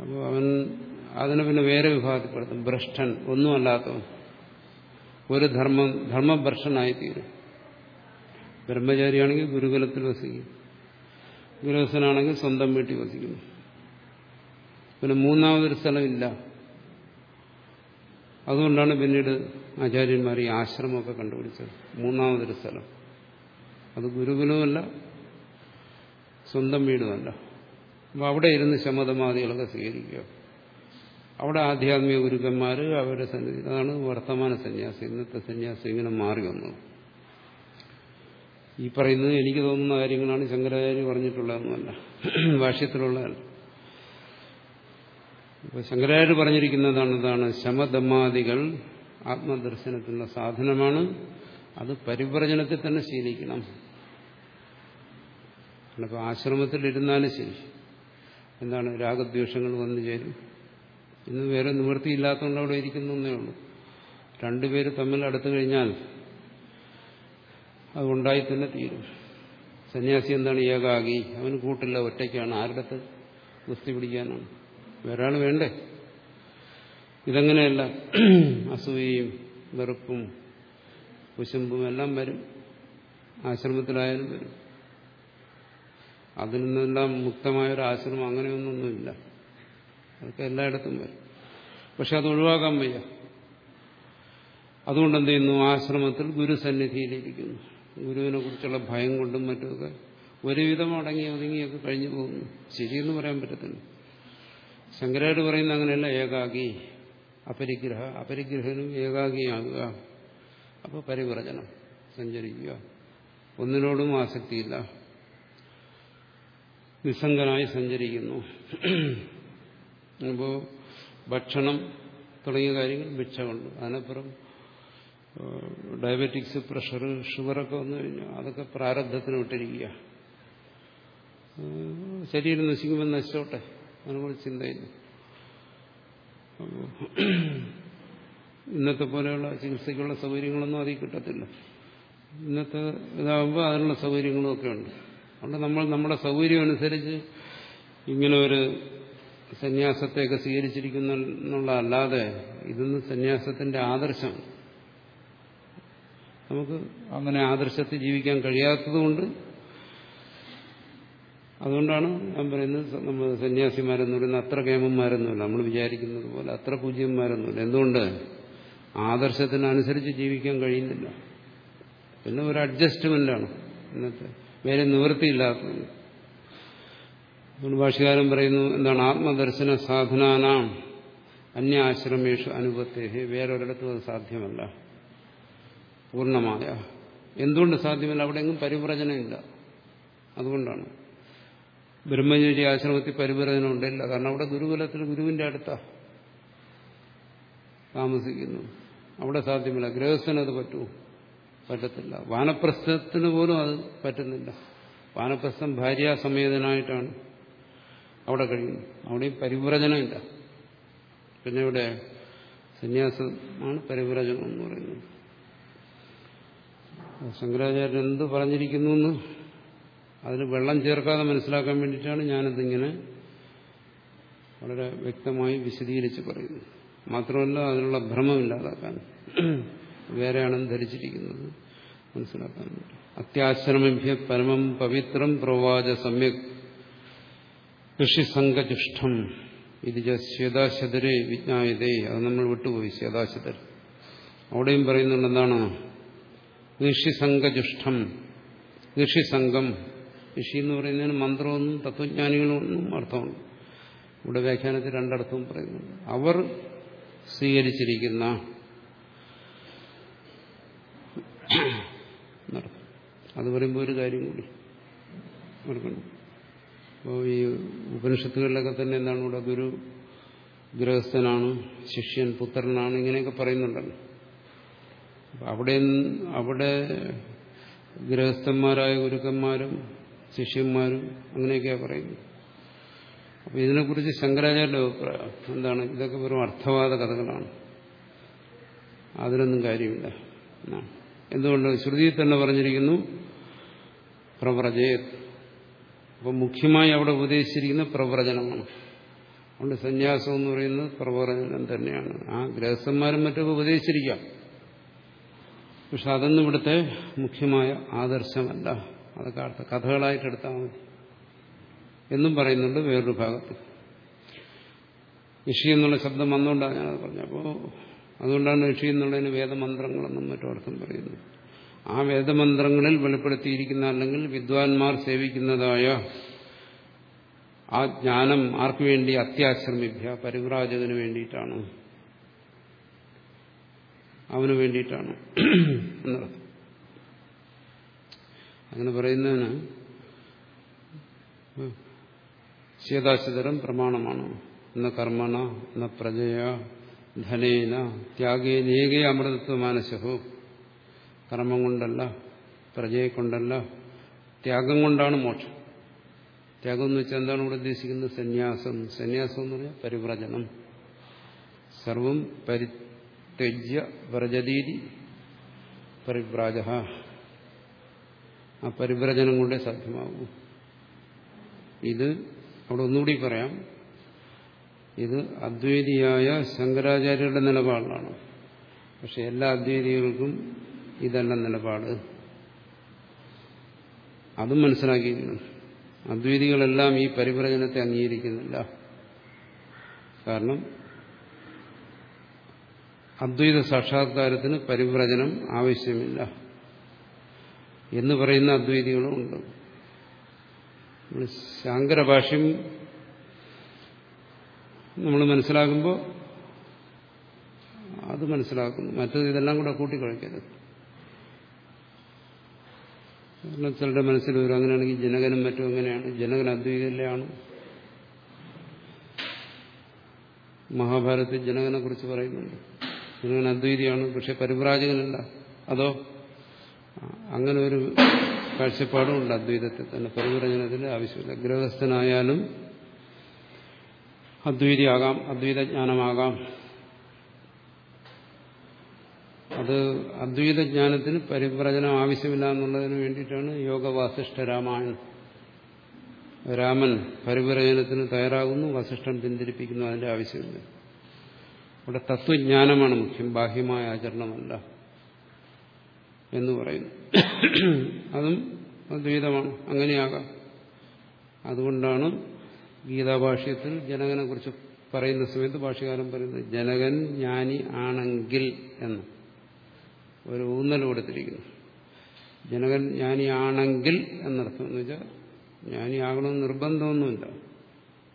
അപ്പോൾ അവൻ അതിനെ പിന്നെ വേറെ വിഭാഗത്തിൽപ്പെടുത്തും. ഭ്രഷ്ടൻ ഒന്നുമല്ലാത്തവൻ. ഒരു ധർമ്മം ധർമ്മഭ്രഷ്ടനായിത്തീരും ബ്രഹ്മചാരിയാണെങ്കിൽ ഗുരുകുലത്തിൽ വസിക്കും. ഗുരുവസനാണെങ്കിൽ സ്വന്തം വീട്ടിൽ വസിക്കുന്നു. പിന്നെ മൂന്നാമതൊരു സ്ഥലമില്ല. അതുകൊണ്ടാണ് പിന്നീട് ആചാര്യന്മാർ ഈ ആശ്രമമൊക്കെ കണ്ടുപിടിച്ചത്. മൂന്നാമതൊരു സ്ഥലം. അത് ഗുരുകുലവുമല്ല സ്വന്തം വീടുമല്ല. അപ്പം അവിടെ ഇരുന്ന് ശമതമാദികളൊക്കെ സ്വീകരിക്കുക. അവിടെ ആധ്യാത്മിക ഗുരുക്കന്മാർ അവരുടെ സന്നിധി അതാണ് വർത്തമാന സന്യാസി. ഇന്നത്തെ സന്യാസി ഇങ്ങനെ മാറി വന്നത്. ഈ പറയുന്നത് എനിക്ക് തോന്നുന്ന കാര്യങ്ങളാണ് ശങ്കരാചാര്യ പറഞ്ഞിട്ടുള്ളതെന്നല്ല. ഭാഷ്യത്തിലുള്ളതല്ല. ഇപ്പൊ ശങ്കരാചാര്യ പറഞ്ഞിരിക്കുന്നതാണ് ഇതാണ് ശമദമാദികൾ ആത്മദർശനത്തിനുള്ള സാധനമാണ്. അത് പരിവ്രജനത്തിൽ തന്നെ ശീലിക്കണം. അപ്പോൾ ആശ്രമത്തിലിരുന്നാലും ശരി. എന്താണ് രാഗദ്വേഷങ്ങൾ വന്നു ചേരും. ഇന്ന് വേറെ നിവൃത്തിയില്ലാത്തതുകൊണ്ട് അവിടെ ഇരിക്കുന്നു എന്നേ ഉള്ളൂ. രണ്ടുപേര് തമ്മിൽ അടുത്തു കഴിഞ്ഞാൽ അതുണ്ടായി തന്നെ തീരും. സന്യാസി എന്താണ് ഏകാഗി അവന് കൂട്ടില്ല ഒറ്റയ്ക്കാണ്. ആരുടെ ഗുസ്തി പിടിക്കാനാണ്. വേറൊരാൾ വേണ്ടേ? ഇതങ്ങനെയല്ല. അസൂയയും വെറുപ്പും കുശുമ്പും എല്ലാം വരും. ആശ്രമത്തിലായാലും വരും. അതിൽ നിന്നെല്ലാം മുക്തമായൊരു ആശ്രമം അങ്ങനെയൊന്നൊന്നുമില്ല. അതൊക്കെ എല്ലായിടത്തും വരും. പക്ഷെ അത് ഒഴിവാക്കാൻ വയ്യ. അതുകൊണ്ട് എന്ത് ചെയ്യുന്നു? ആശ്രമത്തിൽ ഗുരുസന്നിധിയിലിരിക്കുന്നു ഗുരുവിനെ കുറിച്ചുള്ള ഭയം കൊണ്ടും മറ്റുമൊക്കെ ഒരുവിധം അടങ്ങി ഒതുങ്ങിയൊക്കെ കഴിഞ്ഞു പോകുന്നു. ശരിയെന്ന് പറയാൻ പറ്റത്തില്ല. ശങ്കരായിട്ട് പറയുന്ന അങ്ങനെയല്ല ഏകാഗി അപരിഗ്രഹ അപരിഗ്രഹനും ഏകാഗിയാകുക അപ്പോൾ പരിവർജനം സഞ്ചരിക്കുക. ഒന്നിനോടും ആസക്തിയില്ല. നിസ്സംഗനായി സഞ്ചരിക്കുന്നു. അപ്പോൾ ഭക്ഷണം തുടങ്ങിയ കാര്യങ്ങൾ മിച്ചമുണ്ട്. അതിനപ്പുറം ഡയബറ്റിക്സ് പ്രഷർ ഷുഗറൊക്കെ വന്നു കഴിഞ്ഞാൽ അതൊക്കെ പ്രാരബ്ധത്തിന് വിട്ടിരിക്കുക. ശരീരം നശിക്കുമ്പോൾ നശിച്ചോട്ടെ. അതിനെക്കുറിച്ച് ചിന്തയില്ല ഇന്നത്തെ പോലെയുള്ള ചികിത്സയ്ക്കുള്ള സൗകര്യങ്ങളൊന്നും അതിൽ കിട്ടത്തില്ല. ഇന്നത്തെ ഇതാകുമ്പോൾ അതിനുള്ള സൗകര്യങ്ങളും ഒക്കെ ഉണ്ട്. അതുകൊണ്ട് നമ്മൾ നമ്മുടെ സൗകര്യം അനുസരിച്ച് ഇങ്ങനെ ഒരു സന്യാസത്തെയൊക്കെ സ്വീകരിച്ചിരിക്കുന്ന എന്നുള്ളതല്ലാതെ ഇതൊന്നും സന്യാസത്തിന്റെ ആദർശം. നമുക്ക് അങ്ങനെ ആദർശത്തിൽ ജീവിക്കാൻ കഴിയാത്തതുകൊണ്ട് അതുകൊണ്ടാണ് ഞാൻ പറയുന്നത് നമ്മൾ സന്യാസിമാരെന്ന് പറയുന്നത് അത്ര കേമന്മാരൊന്നുമില്ല നമ്മൾ വിചാരിക്കുന്നത് പോലെ അത്ര പൂജ്യന്മാരൊന്നുമില്ല എന്തുകൊണ്ട്? ആദർശത്തിനനുസരിച്ച് ജീവിക്കാൻ കഴിയുന്നില്ല. പിന്നെ ഒരു അഡ്ജസ്റ്റ്മെന്റാണ് ഇന്നത്തെ വേറെ നിവൃത്തിയില്ലാത്തത് ഭാഷകാരൻ പറയുന്നു എന്താണ്? ആത്മദർശന സാധനാനാം അന്യാശ്രമേഷു അനുപത്തെ വേറൊരിടത്തും അത് സാധ്യമല്ല. പൂർണമായ. എന്തുകൊണ്ട് സാധ്യമല്ല? അവിടെ എങ്ങും പരിവ്രജനമില്ല അതുകൊണ്ടാണ്. ബ്രഹ്മചര്യ ആശ്രമത്തിൽ പരിപരതനം ഉണ്ടില്ല. കാരണം അവിടെ ഗുരുകുലത്തിൽ ഗുരുവിന്റെ അടുത്താ താമസിക്കുന്നു. അവിടെ സാധ്യമല്ല. ഗൃഹസ്ഥനത് പറ്റൂ. പറ്റത്തില്ല. വാനപ്രസ്ഥത്തിന് പോലും അത് പറ്റുന്നില്ല. വാനപ്രസ്ഥം ഭാര്യാസമേതനായിട്ടാണ് അവിടെ കഴിയുന്നത്. അവിടെയും പരിവ്രജനമില്ല പിന്നെ ഇവിടെ സന്യാസമാണ് പരിവ്രജനം എന്ന് പറയുന്നത്. ശങ്കരാചാര്യൻ എന്ത് പറഞ്ഞിരിക്കുന്നു എന്ന് അതിന് വെള്ളം ചേർക്കാതെ മനസ്സിലാക്കാൻ വേണ്ടിയിട്ടാണ് ഞാനിതിങ്ങനെ വളരെ വ്യക്തമായി വിശദീകരിച്ച് പറയുന്നത്. മാത്രമല്ല അതിനുള്ള ഭ്രമമില്ലാതാക്കാൻ വേറെയാണെന്ന് ധരിച്ചിരിക്കുന്നത് മനസ്സിലാക്കാൻ വേണ്ടി. അത്യാശ്രമഭ്യ പരമം പവിത്രം പ്രവാച സമ്യക് ഋഷിസംഘചുഷ്ടം ഇത് ശ്വേതാശതരെ വിജ്ഞായതേ. അത് നമ്മൾ വിട്ടുപോയി ശ്വേതാശതർ അവിടെയും പറയുന്നുണ്ട് എന്താണ് ഋഷിസംഘചുഷ്ടം ഋഷിസംഘം ഋഷി എന്ന് പറയുന്നതിന് മന്ത്രമൊന്നും തത്വജ്ഞാനികളൊന്നും അർത്ഥമുണ്ട്. ഇവിടെ വ്യാഖ്യാനത്തിൽ രണ്ടർത്ഥവും പറയുന്നുണ്ട്. അവർ സ്വീകരിച്ചിരിക്കുന്ന അത് പറയുമ്പോൾ ഒരു കാര്യം കൂടി അപ്പോൾ ഈ ഉപനിഷത്തുകളിലൊക്കെ തന്നെ എന്താണ് ഇവിടെ ഗുരു ഗൃഹസ്ഥനാണ് ശിഷ്യൻ പുത്രനാണ് ഇങ്ങനെയൊക്കെ പറയുന്നുണ്ടല്ലോ. അവിടെ അവിടെ ഗൃഹസ്ഥന്മാരായ ഗുരുക്കന്മാരും ശിഷ്യന്മാരും അങ്ങനെയൊക്കെയാ പറയുന്നത്. അപ്പൊ ഇതിനെക്കുറിച്ച് ശങ്കരാചാര്യ അഭിപ്രായം എന്താണ് ഇതൊക്കെ വെറും അർത്ഥവാദ കഥകളാണ്. അതിനൊന്നും കാര്യമില്ല. എന്തുകൊണ്ട്? ശ്രുതി തന്നെ പറഞ്ഞിരിക്കുന്നു പ്രവ്രജയത് അപ്പം മുഖ്യമായി അവിടെ ഉപദേശിച്ചിരിക്കുന്ന പ്രവ്രജനമാണ് അതുകൊണ്ട് സന്യാസം എന്ന് പറയുന്നത് പ്രവ്രജനം തന്നെയാണ്. ആ ഗൃഹസ്ഥന്മാരും മറ്റൊക്കെ ഉപദേശിച്ചിരിക്കാം. പക്ഷെ അതൊന്നും ഇവിടുത്തെ മുഖ്യമായ ആദർശമല്ല. അതൊക്കെ അടുത്ത കഥകളായിട്ട് എടുത്താൽ മതി. എന്നും പറയുന്നുണ്ട് വേറൊരു ഭാഗത്ത്. ഋഷി എന്നുള്ള ശബ്ദം വന്നുകൊണ്ടാണ് ഞാനത് പറഞ്ഞത്. അപ്പോൾ അതുകൊണ്ടാണ് ഋഷി എന്നുള്ളതിന് വേദമന്ത്രങ്ങളെന്നും മറ്റും അർത്ഥം പറയുന്നത് ആ വേദമന്ത്രങ്ങളിൽ വെളിപ്പെടുത്തിയിരിക്കുന്ന അല്ലെങ്കിൽ വിദ്വാൻമാർ സേവിക്കുന്നതായ ആ ജ്ഞാനം ആർക്കു വേണ്ടി? അത്യാശ്രമിഭ്യ പരിവ്രാജകന് വേണ്ടിയിട്ടാണ്. അവന് വേണ്ടിയിട്ടാണ്. എന്നർത്ഥം. അങ്ങനെ പറയുന്നതിന് ശേതാശതരം പ്രമാണമാണ്. എന്ന കർമ്മണ എന്ന പ്രജയ ധനേന ത്യാഗേനേകേ അമൃതത്വ മാനസഹോ. കർമ്മം കൊണ്ടല്ല പ്രജയെ കൊണ്ടല്ല ത്യാഗം കൊണ്ടാണ് മോക്ഷം. ത്യാഗം എന്ന് വെച്ചാൽ എന്താണ് ഇവിടെ ഉദ്ദേശിക്കുന്നത്? സന്യാസം. സന്യാസം എന്ന് പറഞ്ഞാൽ പരിവ്രജനം. സർവം പരിത്യജ്യ വ്രജതീതി പരിവ്രാജ ആ പരിവ്രജനം കൊണ്ടേ സാധ്യമാകൂ ഇത് അവിടെ ഒന്നുകൂടി പറയാം. ഇത് അദ്വൈതിയായ ശങ്കരാചാര്യരുടെ നിലപാടാണ് പക്ഷെ എല്ലാ അദ്വൈതികൾക്കും ഇതല്ല നിലപാട്. അതും മനസ്സിലാക്കിയിരിക്കണം. അദ്വൈതികളെല്ലാം ഈ പരിവ്രജനത്തെ അംഗീകരിക്കുന്നില്ല. കാരണം അദ്വൈത സാക്ഷാത്കാരത്തിന് പരിവ്രജനം ആവശ്യമില്ല. എന്ന് പറയുന്ന അദ്വൈതികളും ഉണ്ട്. ശാങ്കരഭാഷ്യം നമ്മൾ മനസ്സിലാക്കുമ്പോൾ അത് മനസ്സിലാക്കുന്നു. മറ്റത് ഇതെല്ലാം കൂടെ കൂട്ടിക്കഴിക്കരുത് കാരണം ചിലരുടെ മനസ്സിൽ വരും. അങ്ങനെയാണെങ്കിൽ ജനകനും മറ്റും എങ്ങനെയാണ് ജനകൻ അദ്വൈതയിലാണ് മഹാഭാരതത്തിൽ ജനകനെ കുറിച്ച് പറയുന്നുണ്ട്. ജനകൻ അദ്വൈതിയാണ് പക്ഷെ പരിപ്രാജകനല്ല അതോ അങ്ങനെ ഒരു കാഴ്ചപ്പാടും ഉണ്ട് അദ്വൈതത്തിൽ തന്നെ. പരിവ്രജനത്തിന് ആവശ്യമില്ല. ഗൃഹസ്ഥനായാലും അദ്വൈതിയാകാം അദ്വൈതജ്ഞാനമാകാം. അത് അദ്വൈതജ്ഞാനത്തിന് പരിവ്രജനം ആവശ്യമില്ല എന്നുള്ളതിന് വേണ്ടിയിട്ടാണ് യോഗവാസിഷ്ഠ രാമായണം. രാമൻ പരിവ്രജനത്തിന് തയ്യാറാകുന്നു വസിഷ്ഠൻ പിന്തിരിപ്പിക്കുന്നു അതിന്റെ ആവശ്യമില്ല. ഇവിടെ തത്വജ്ഞാനമാണ് മുഖ്യം. ബാഹ്യമായ ആചരണമല്ല. എന്ന് പറയുന്നു. അതും അദ്വൈതമാണ്. അങ്ങനെയാകാം. അതുകൊണ്ടാണ് ഗീതാഭാഷ്യത്തിൽ ജനകനെ കുറിച്ച് പറയുന്ന സമയത്ത് ഭാഷകാലം പറയുന്നത് ജനകൻ ജ്ഞാനി ആണെങ്കിൽ എന്ന്. ഒരു ഊന്നൽ കൊടുത്തിരിക്കുന്നു. ജനകൻ ജ്ഞാനിയാണെങ്കിൽ എന്നർത്ഥം എന്ന് വെച്ചാൽ ജ്ഞാനിയാകണമെന്ന് നിർബന്ധമൊന്നുമില്ല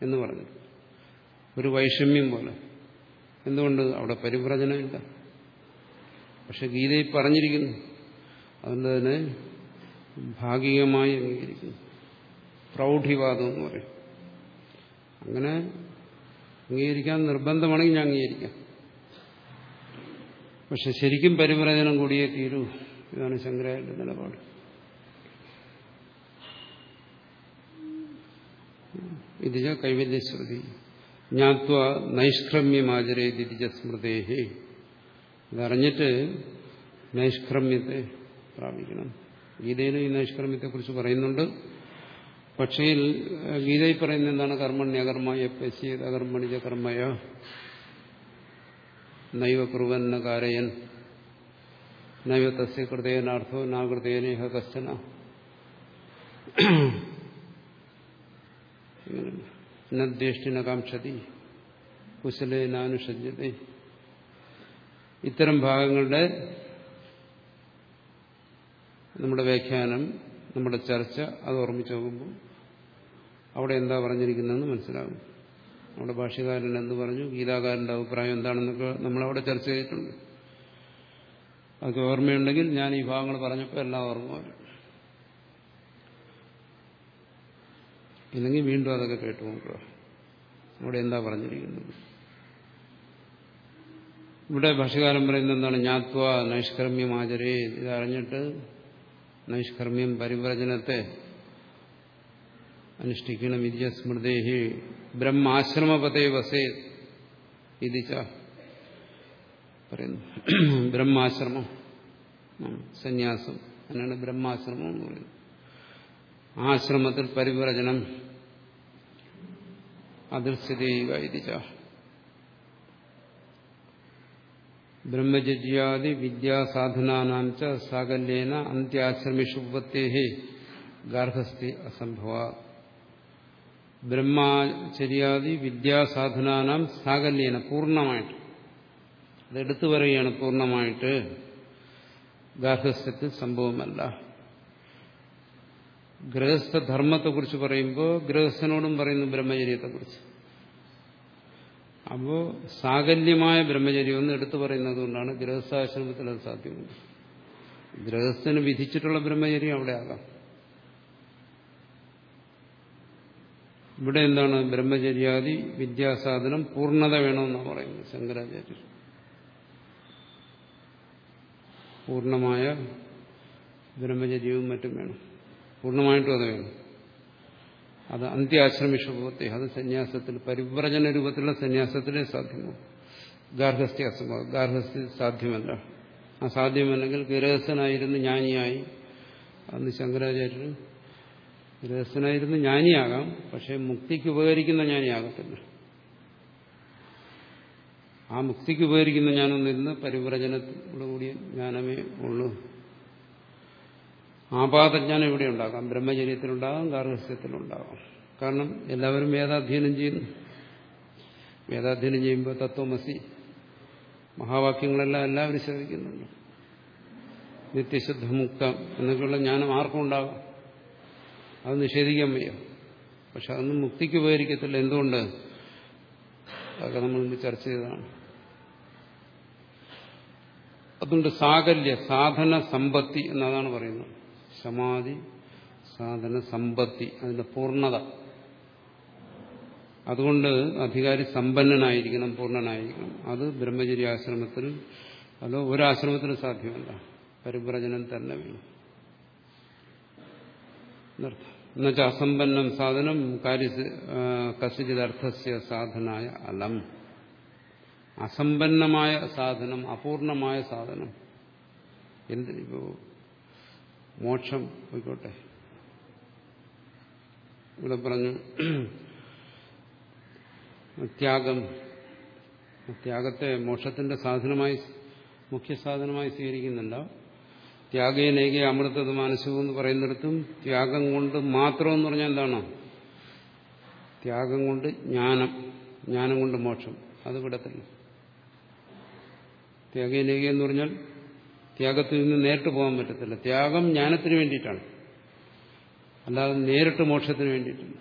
എന്ന് പറഞ്ഞു ഒരു വൈഷമ്യം പോലെ. എന്തുകൊണ്ട്? അവിടെ പരിവ്രജനമില്ല. പക്ഷെ ഗീതയിൽ പറഞ്ഞിരിക്കുന്നു അതുകൊണ്ട് തന്നെ ഭാഗികമായി അംഗീകരിക്കുന്നു. പ്രൗഢിവാദം എന്ന് പറയും. അങ്ങനെ അംഗീകരിക്കാൻ നിർബന്ധമാണെങ്കിൽ ഞാൻ അംഗീകരിക്കാം. പക്ഷെ ശരിക്കും പരിവ്രജനം കൂടിയേ തീരൂ. ഇതാണ് ശങ്കരാചാര്യ നിലപാട്. ഇതിജ കൈവല്യശ്രുതി. ജ്ഞാത്വ നൈഷ്ക്രമ്യമാചരേ ദിതിജ സ്മൃതേഹേ. ഇതറിഞ്ഞിട്ട് നൈഷ്ക്രമ്യത്തെ പ്രാപിക്കണം ഗീതയിലും ഈ കുറിച്ച് പറയുന്നുണ്ട്. പക്ഷേ ഗീതയിൽ പറയുന്ന എന്താണ്? കർമ്മണ്യകർമ്മയ പശ്യത് അകർമ്മണിജ കർമ്മയ നൈവ കുറുവന്ന കാരയൻ നൈവ തസ്യ കൃതേനാർത്ഥോ നാകൃതേനേഹ കശ്ചന. നദ്വേഷ്ടിന കുശലേനാനുഷജ്യത ഇത്തരം ഭാഗങ്ങളുടെ നമ്മുടെ വ്യാഖ്യാനം നമ്മുടെ ചർച്ച അത് ഓർമ്മിച്ച് നോക്കുമ്പോൾ അവിടെ എന്താ പറഞ്ഞിരിക്കുന്നതെന്ന് മനസ്സിലാകും. നമ്മുടെ ഭാഷ്യകാരൻ എന്ത് പറഞ്ഞു? ഗീതാകാരന്റെ അഭിപ്രായം എന്താണെന്നൊക്കെ നമ്മളവിടെ ചർച്ച ചെയ്തിട്ടുണ്ട്. അതൊക്കെ ഓർമ്മയുണ്ടെങ്കിൽ ഞാൻ ഈ ഭാഗങ്ങൾ പറഞ്ഞപ്പോൾ എല്ലാം ഓർമ്മ വരും. ഇല്ലെങ്കിൽ വീണ്ടും അതൊക്കെ കേട്ടു നോക്കുക അവിടെ എന്താ പറഞ്ഞിരിക്കുന്നത്? ഇവിടെ ഭക്ഷ്യകാലം പറയുന്നത് എന്താണ്? ഞാത്വ നൈഷ്കർമ്മ്യം ആചരേ ഇതറിഞ്ഞിട്ട് നൈഷ്കർമ്മ്യം പരിവ്രജനത്തെ അനുഷ്ഠിക്കണം ഇതിജ സ്മൃതേഹി ബ്രഹ്മാശ്രമപതേ വസേ ഇതിച്ച പറയുന്നു. ബ്രഹ്മാശ്രമം സന്യാസം അതിനാണ് ബ്രഹ്മാശ്രമം എന്ന് പറയുന്നത്. ആശ്രമത്തിൽ പരിവ്രജനം ചെയ്യുക ഇതിച്ച ബ്രഹ്മചര്യാദി ച സാകല്യേന അന്ത്യാശ്രമിഷു ഉപത്തേഹി ഗാർഹസ്ഥി അസംഭവ. ബ്രഹ്മചര്യാദി വിദ്യാസാധനാനാം സാകല്യേന പൂർണമായിട്ട്. അതെടുത്തു പറയുകയാണ് പൂർണമായിട്ട്. ഗാർഹസ്ഥ്യത്തിൽ സംഭവമല്ല. ഗൃഹസ്ഥധർമ്മത്തെക്കുറിച്ച് പറയുമ്പോൾ ഗൃഹസ്ഥനോടും പറയുന്നു ബ്രഹ്മചര്യത്തെക്കുറിച്ച്. അപ്പോൾ സാകല്യമായ ബ്രഹ്മചര്യം എന്ന് എടുത്തു പറയുന്നത് കൊണ്ടാണ് ഗൃഹസ്ഥാശ്രമത്തിൽ അത് സാധ്യമുണ്ട് ഗൃഹസ്ഥന് വിധിച്ചിട്ടുള്ള ബ്രഹ്മചര്യം അവിടെ ആകാം. ഇവിടെ എന്താണ് ബ്രഹ്മചര്യാദി വിദ്യാസാധനം പൂർണത വേണമെന്നാണ് പറയുന്നത് ശങ്കരാചാര്യർ. പൂർണമായ ബ്രഹ്മചര്യവും മറ്റും വേണം. പൂർണമായിട്ടും അത് വേണം. അത് അന്ത്യാശ്രമിഷഭവത്തെ അത് സന്യാസത്തിൽ പരിവ്രജന രൂപത്തിലുള്ള സന്യാസത്തിലേ സാധ്യമോ? ഗാർഹസ്ഥ്യ അസംഭവം ഗാർഹസ്ഥ്യ സാധ്യമല്ല. സാധ്യമല്ലെങ്കിൽ ഗൃഹസ്ഥനായിരുന്നു ജ്ഞാനിയായി. അന്ന് ശങ്കരാചാര്യർ ഗൃഹസ്ഥനായിരുന്നു ജ്ഞാനിയാകാം പക്ഷെ മുക്തിക്ക് ഉപകരിക്കുന്ന ജ്ഞാനിയാകത്തില്ല. ആ മുക്തിക്ക് ഉപകരിക്കുന്ന ഞാനൊന്നിരുന്ന് പരിവ്രജനത്തോടുകൂടിയ ജ്ഞാനമേ ഉള്ളൂ. ആപാതജ്ഞാനം ഇവിടെ ഉണ്ടാകാം ബ്രഹ്മചര്യത്തിലുണ്ടാകാം ഗാർഹസ്ഥ്യത്തിലുണ്ടാകാം കാരണം എല്ലാവരും വേദാധ്യയനം ചെയ്യുന്നു. വേദാധ്യയനം ചെയ്യുമ്പോൾ തത്വമസി. മഹാവാക്യങ്ങളെല്ലാം എല്ലാവരും ശ്രദ്ധിക്കുന്നുണ്ട് നിത്യശുദ്ധമുക്തം എന്നൊക്കെയുള്ള ജ്ഞാനം ആർക്കും ഉണ്ടാകാം അത് നിഷേധിക്കാൻ വയ്യ. പക്ഷെ അതൊന്നും മുക്തിക്ക് ഉപകരിക്കത്തില്ല. എന്തുകൊണ്ട്? അതൊക്കെ നമ്മൾ ഇന്ന് ചർച്ച ചെയ്തതാണ്. അതുകൊണ്ട് സാകല്യ സാധന സമ്പത്തി എന്നതാണ് പറയുന്നത്. സമാധി സാധന സമ്പത്തി അതിന്റെ പൂർണത. അതുകൊണ്ട് അധികാരി സമ്പന്നനായിരിക്കണം പൂർണനായിരിക്കണം. അത് ബ്രഹ്മചര്യാശ്രമത്തിൽ അതോ ഒരാശ്രമത്തിന് സാധ്യമല്ല. പരിഭ്രജനം തന്നെ വേണം. എന്നുവെച്ചാൽ അസമ്പന്നം സാധനം കാര്യ സാധനായ അലം. അസമ്പന്നമായ സാധനം അപൂർണമായ സാധനം. എന്ത് ഇപ്പോ മോക്ഷം പോയിക്കോട്ടെ. ഇവിടെ പറഞ്ഞു ത്യാഗം. ത്യാഗത്തെ മോക്ഷത്തിന്റെ സാധനമായി മുഖ്യ സ്വീകരിക്കുന്നുണ്ട്? ത്യാഗേനേകെ അമൃതത് മാനസികം എന്ന് പറയുന്നിടത്തും ത്യാഗം കൊണ്ട് മാത്രം എന്ന് പറഞ്ഞാൽ എന്താണോ? ത്യാഗം കൊണ്ട് ജ്ഞാനം ജ്ഞാനം കൊണ്ട് മോക്ഷം. അത് വിടത്തില്ല. ത്യാഗേനേക എന്ന് പറഞ്ഞാൽ ത്യാഗത്തിൽ നിന്ന് നേരിട്ട് പോകാൻ പറ്റത്തില്ല. ത്യാഗം ജ്ഞാനത്തിന് വേണ്ടിയിട്ടാണ്. അല്ലാതെ നേരിട്ട് മോക്ഷത്തിന് വേണ്ടിയിട്ടില്ല.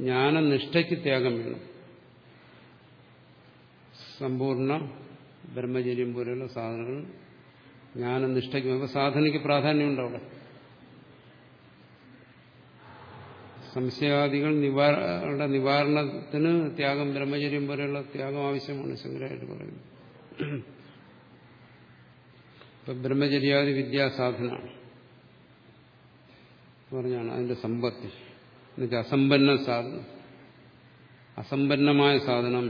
ജ്ഞാനനിഷ്ഠയ്ക്ക് ത്യാഗം വേണം. സമ്പൂർണ ബ്രഹ്മചര്യം പോലെയുള്ള സാധനങ്ങൾ ജ്ഞാനനിഷ്ഠയ്ക്ക് അപ്പോൾ സാധനയ്ക്ക് പ്രാധാന്യമുണ്ട് അവിടെ? സംശയാദികൾ നിവാരണ നിവാരണത്തിന് ത്യാഗം ബ്രഹ്മചര്യം പോലെയുള്ള ത്യാഗം ആവശ്യമാണ് ശങ്കരായിട്ട് പറയുന്നത്. ഇപ്പൊ ബ്രഹ്മചര്യാദി വിദ്യാസാധന പറഞ്ഞാണ് അതിന്റെ സമ്പത്തി. എന്നുവെച്ചാൽ അസമ്പന്ന സാധനം. അസമ്പന്നമായ സാധനം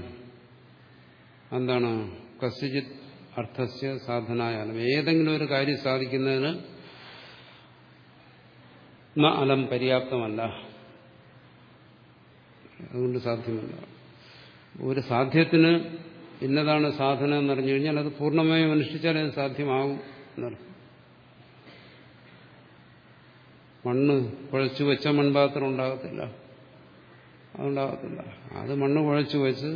എന്താണ്? കസ്യജിത് അർത്ഥസ്യ സാധനായാലും ഏതെങ്കിലും ഒരു കാര്യം സാധിക്കുന്നതിന് അലം പര്യാപ്തമല്ല. അതുകൊണ്ട് സാധ്യമല്ല. ഒരു സാധ്യത്തിന് ഇന്നതാണ് സാധന എന്നറിഞ്ഞു കഴിഞ്ഞാൽ അത് പൂർണമായും അനുഷ്ഠിച്ചാൽ അത് സാധ്യമാകും എന്നർത്ഥം മണ്ണ് കുഴച്ചു വെച്ച മൺപാത്രം ഉണ്ടാകത്തില്ല. അതുണ്ടാകത്തില്ല. അത് മണ്ണ് കുഴച്ചു വെച്ച്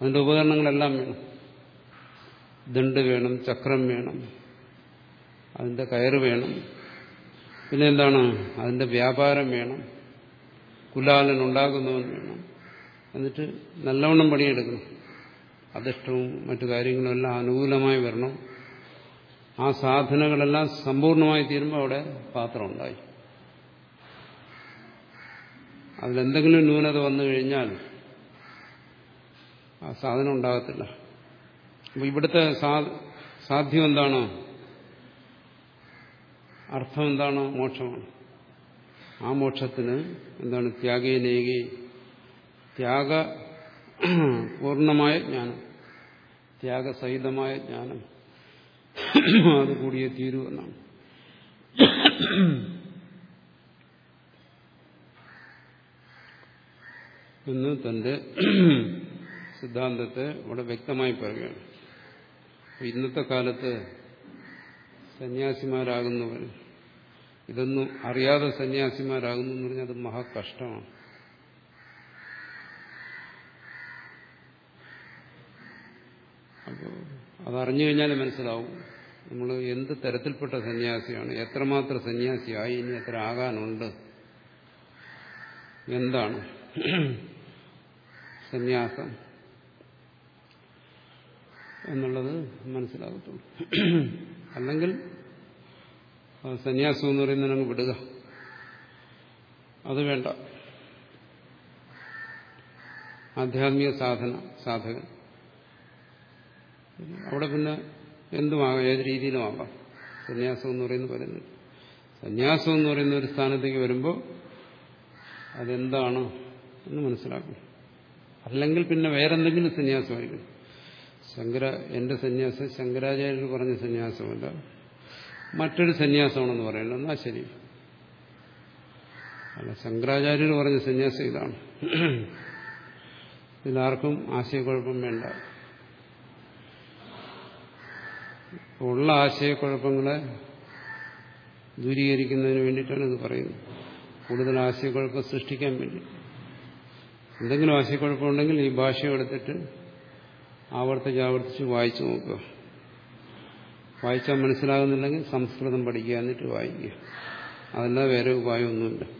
അതിന്റെ ഉപകരണങ്ങളെല്ലാം വേണം. ദണ്ട് വേണം ചക്രം വേണം അതിന്റെ കയറ് വേണം. പിന്നെ എന്താണ്? അതിന്റെ വ്യാപാരം വേണം. കുലാലൻ ഉണ്ടാകുന്നവൻ വേണം. എന്നിട്ട് നല്ലവണ്ണം പണിയെടുക്കണം. അധിഷ്ടവും മറ്റു കാര്യങ്ങളും എല്ലാം അനുകൂലമായി വരണം. ആ സാധനകളെല്ലാം സമ്പൂർണമായി തീരുമ്പോൾ അവിടെ പാത്രം ഉണ്ടായി അതിലെന്തെങ്കിലും ന്യൂനത വന്നു കഴിഞ്ഞാൽ ആ സാധനം ഉണ്ടാകത്തില്ല. അപ്പോൾ ഇവിടുത്തെ സാധ്യം എന്താണോ? അർത്ഥം എന്താണോ? മോക്ഷമാണ്. ആ മോക്ഷത്തിന് എന്താണ് ത്യാഗേനേകി? ത്യാഗ പൂർണമായ ജ്ഞാനം. ത്യാഗസഹിതമായ ജ്ഞാനം അത് കൂടിയേ തീരൂ എന്നാണ്. എന്ന് തന്റെ സിദ്ധാന്തത്തെ ഇവിടെ വ്യക്തമായി പറയുകയാണ്. ഇന്നത്തെ കാലത്ത് സന്യാസിമാരാകുന്നവർ ഇതൊന്നും അറിയാതെ സന്യാസിമാരാകുന്നു എന്ന് പറഞ്ഞാൽ അത് മഹാകഷ്ടമാണ്. അതറിഞ്ഞു കഴിഞ്ഞാൽ മനസ്സിലാവും. നമ്മൾ എന്ത് തരത്തിൽപ്പെട്ട സന്യാസിയാണ് എത്രമാത്രം സന്യാസിയായി ഇനി എത്ര ആകാനുണ്ട് എന്താണ് സന്യാസം എന്നുള്ളത് മനസ്സിലാകത്തുള്ളൂ. അല്ലെങ്കിൽ സന്യാസം എന്ന് പറയുന്നത് അങ്ങ് വിടുക. അത് വേണ്ട. ആധ്യാത്മിക സാധന സാധകൻ. അവിടെ പിന്നെ എന്തുമാകാം? ഏത് രീതിയിലും ആകാം സന്യാസം എന്ന് പറയുന്നത് പറയുന്നത് സന്യാസം എന്ന് പറയുന്ന ഒരു സ്ഥാനത്തേക്ക് വരുമ്പോൾ അതെന്താണ് എന്ന് മനസ്സിലാക്കും അല്ലെങ്കിൽ പിന്നെ വേറെന്തെങ്കിലും സന്യാസമായിരിക്കും. ശങ്കര എന്റെ സന്യാസം ശങ്കരാചാര്യർ പറഞ്ഞ സന്യാസമല്ല. മറ്റൊരു സന്യാസമാണെന്ന് പറയുന്നത് എന്നാ ശരി. അല്ല ശങ്കരാചാര്യർ പറഞ്ഞ സന്യാസം ഇതാണ്. ഇതിലാർക്കും ആശയക്കുഴപ്പം വേണ്ട. ഉള്ള ആശയക്കുഴപ്പങ്ങളെ ദൂരീകരിക്കുന്നതിന് വേണ്ടിയിട്ടാണ് ഇത് പറയുന്നത്. കൂടുതൽ ആശയക്കുഴപ്പം സൃഷ്ടിക്കാൻ വേണ്ടി. എന്തെങ്കിലും ആശയക്കുഴപ്പമുണ്ടെങ്കിൽ ഈ ഭാഷ എടുത്തിട്ട് ആവർത്തിച്ച് ആവർത്തിച്ച് വായിച്ചു നോക്കുക. വായിച്ചാൽ മനസ്സിലാകുന്നില്ലെങ്കിൽ സംസ്കൃതം പഠിക്കുക എന്നിട്ട് വായിക്കുക. അതല്ലാതെ വേറെ ഉപായമൊന്നുമില്ല.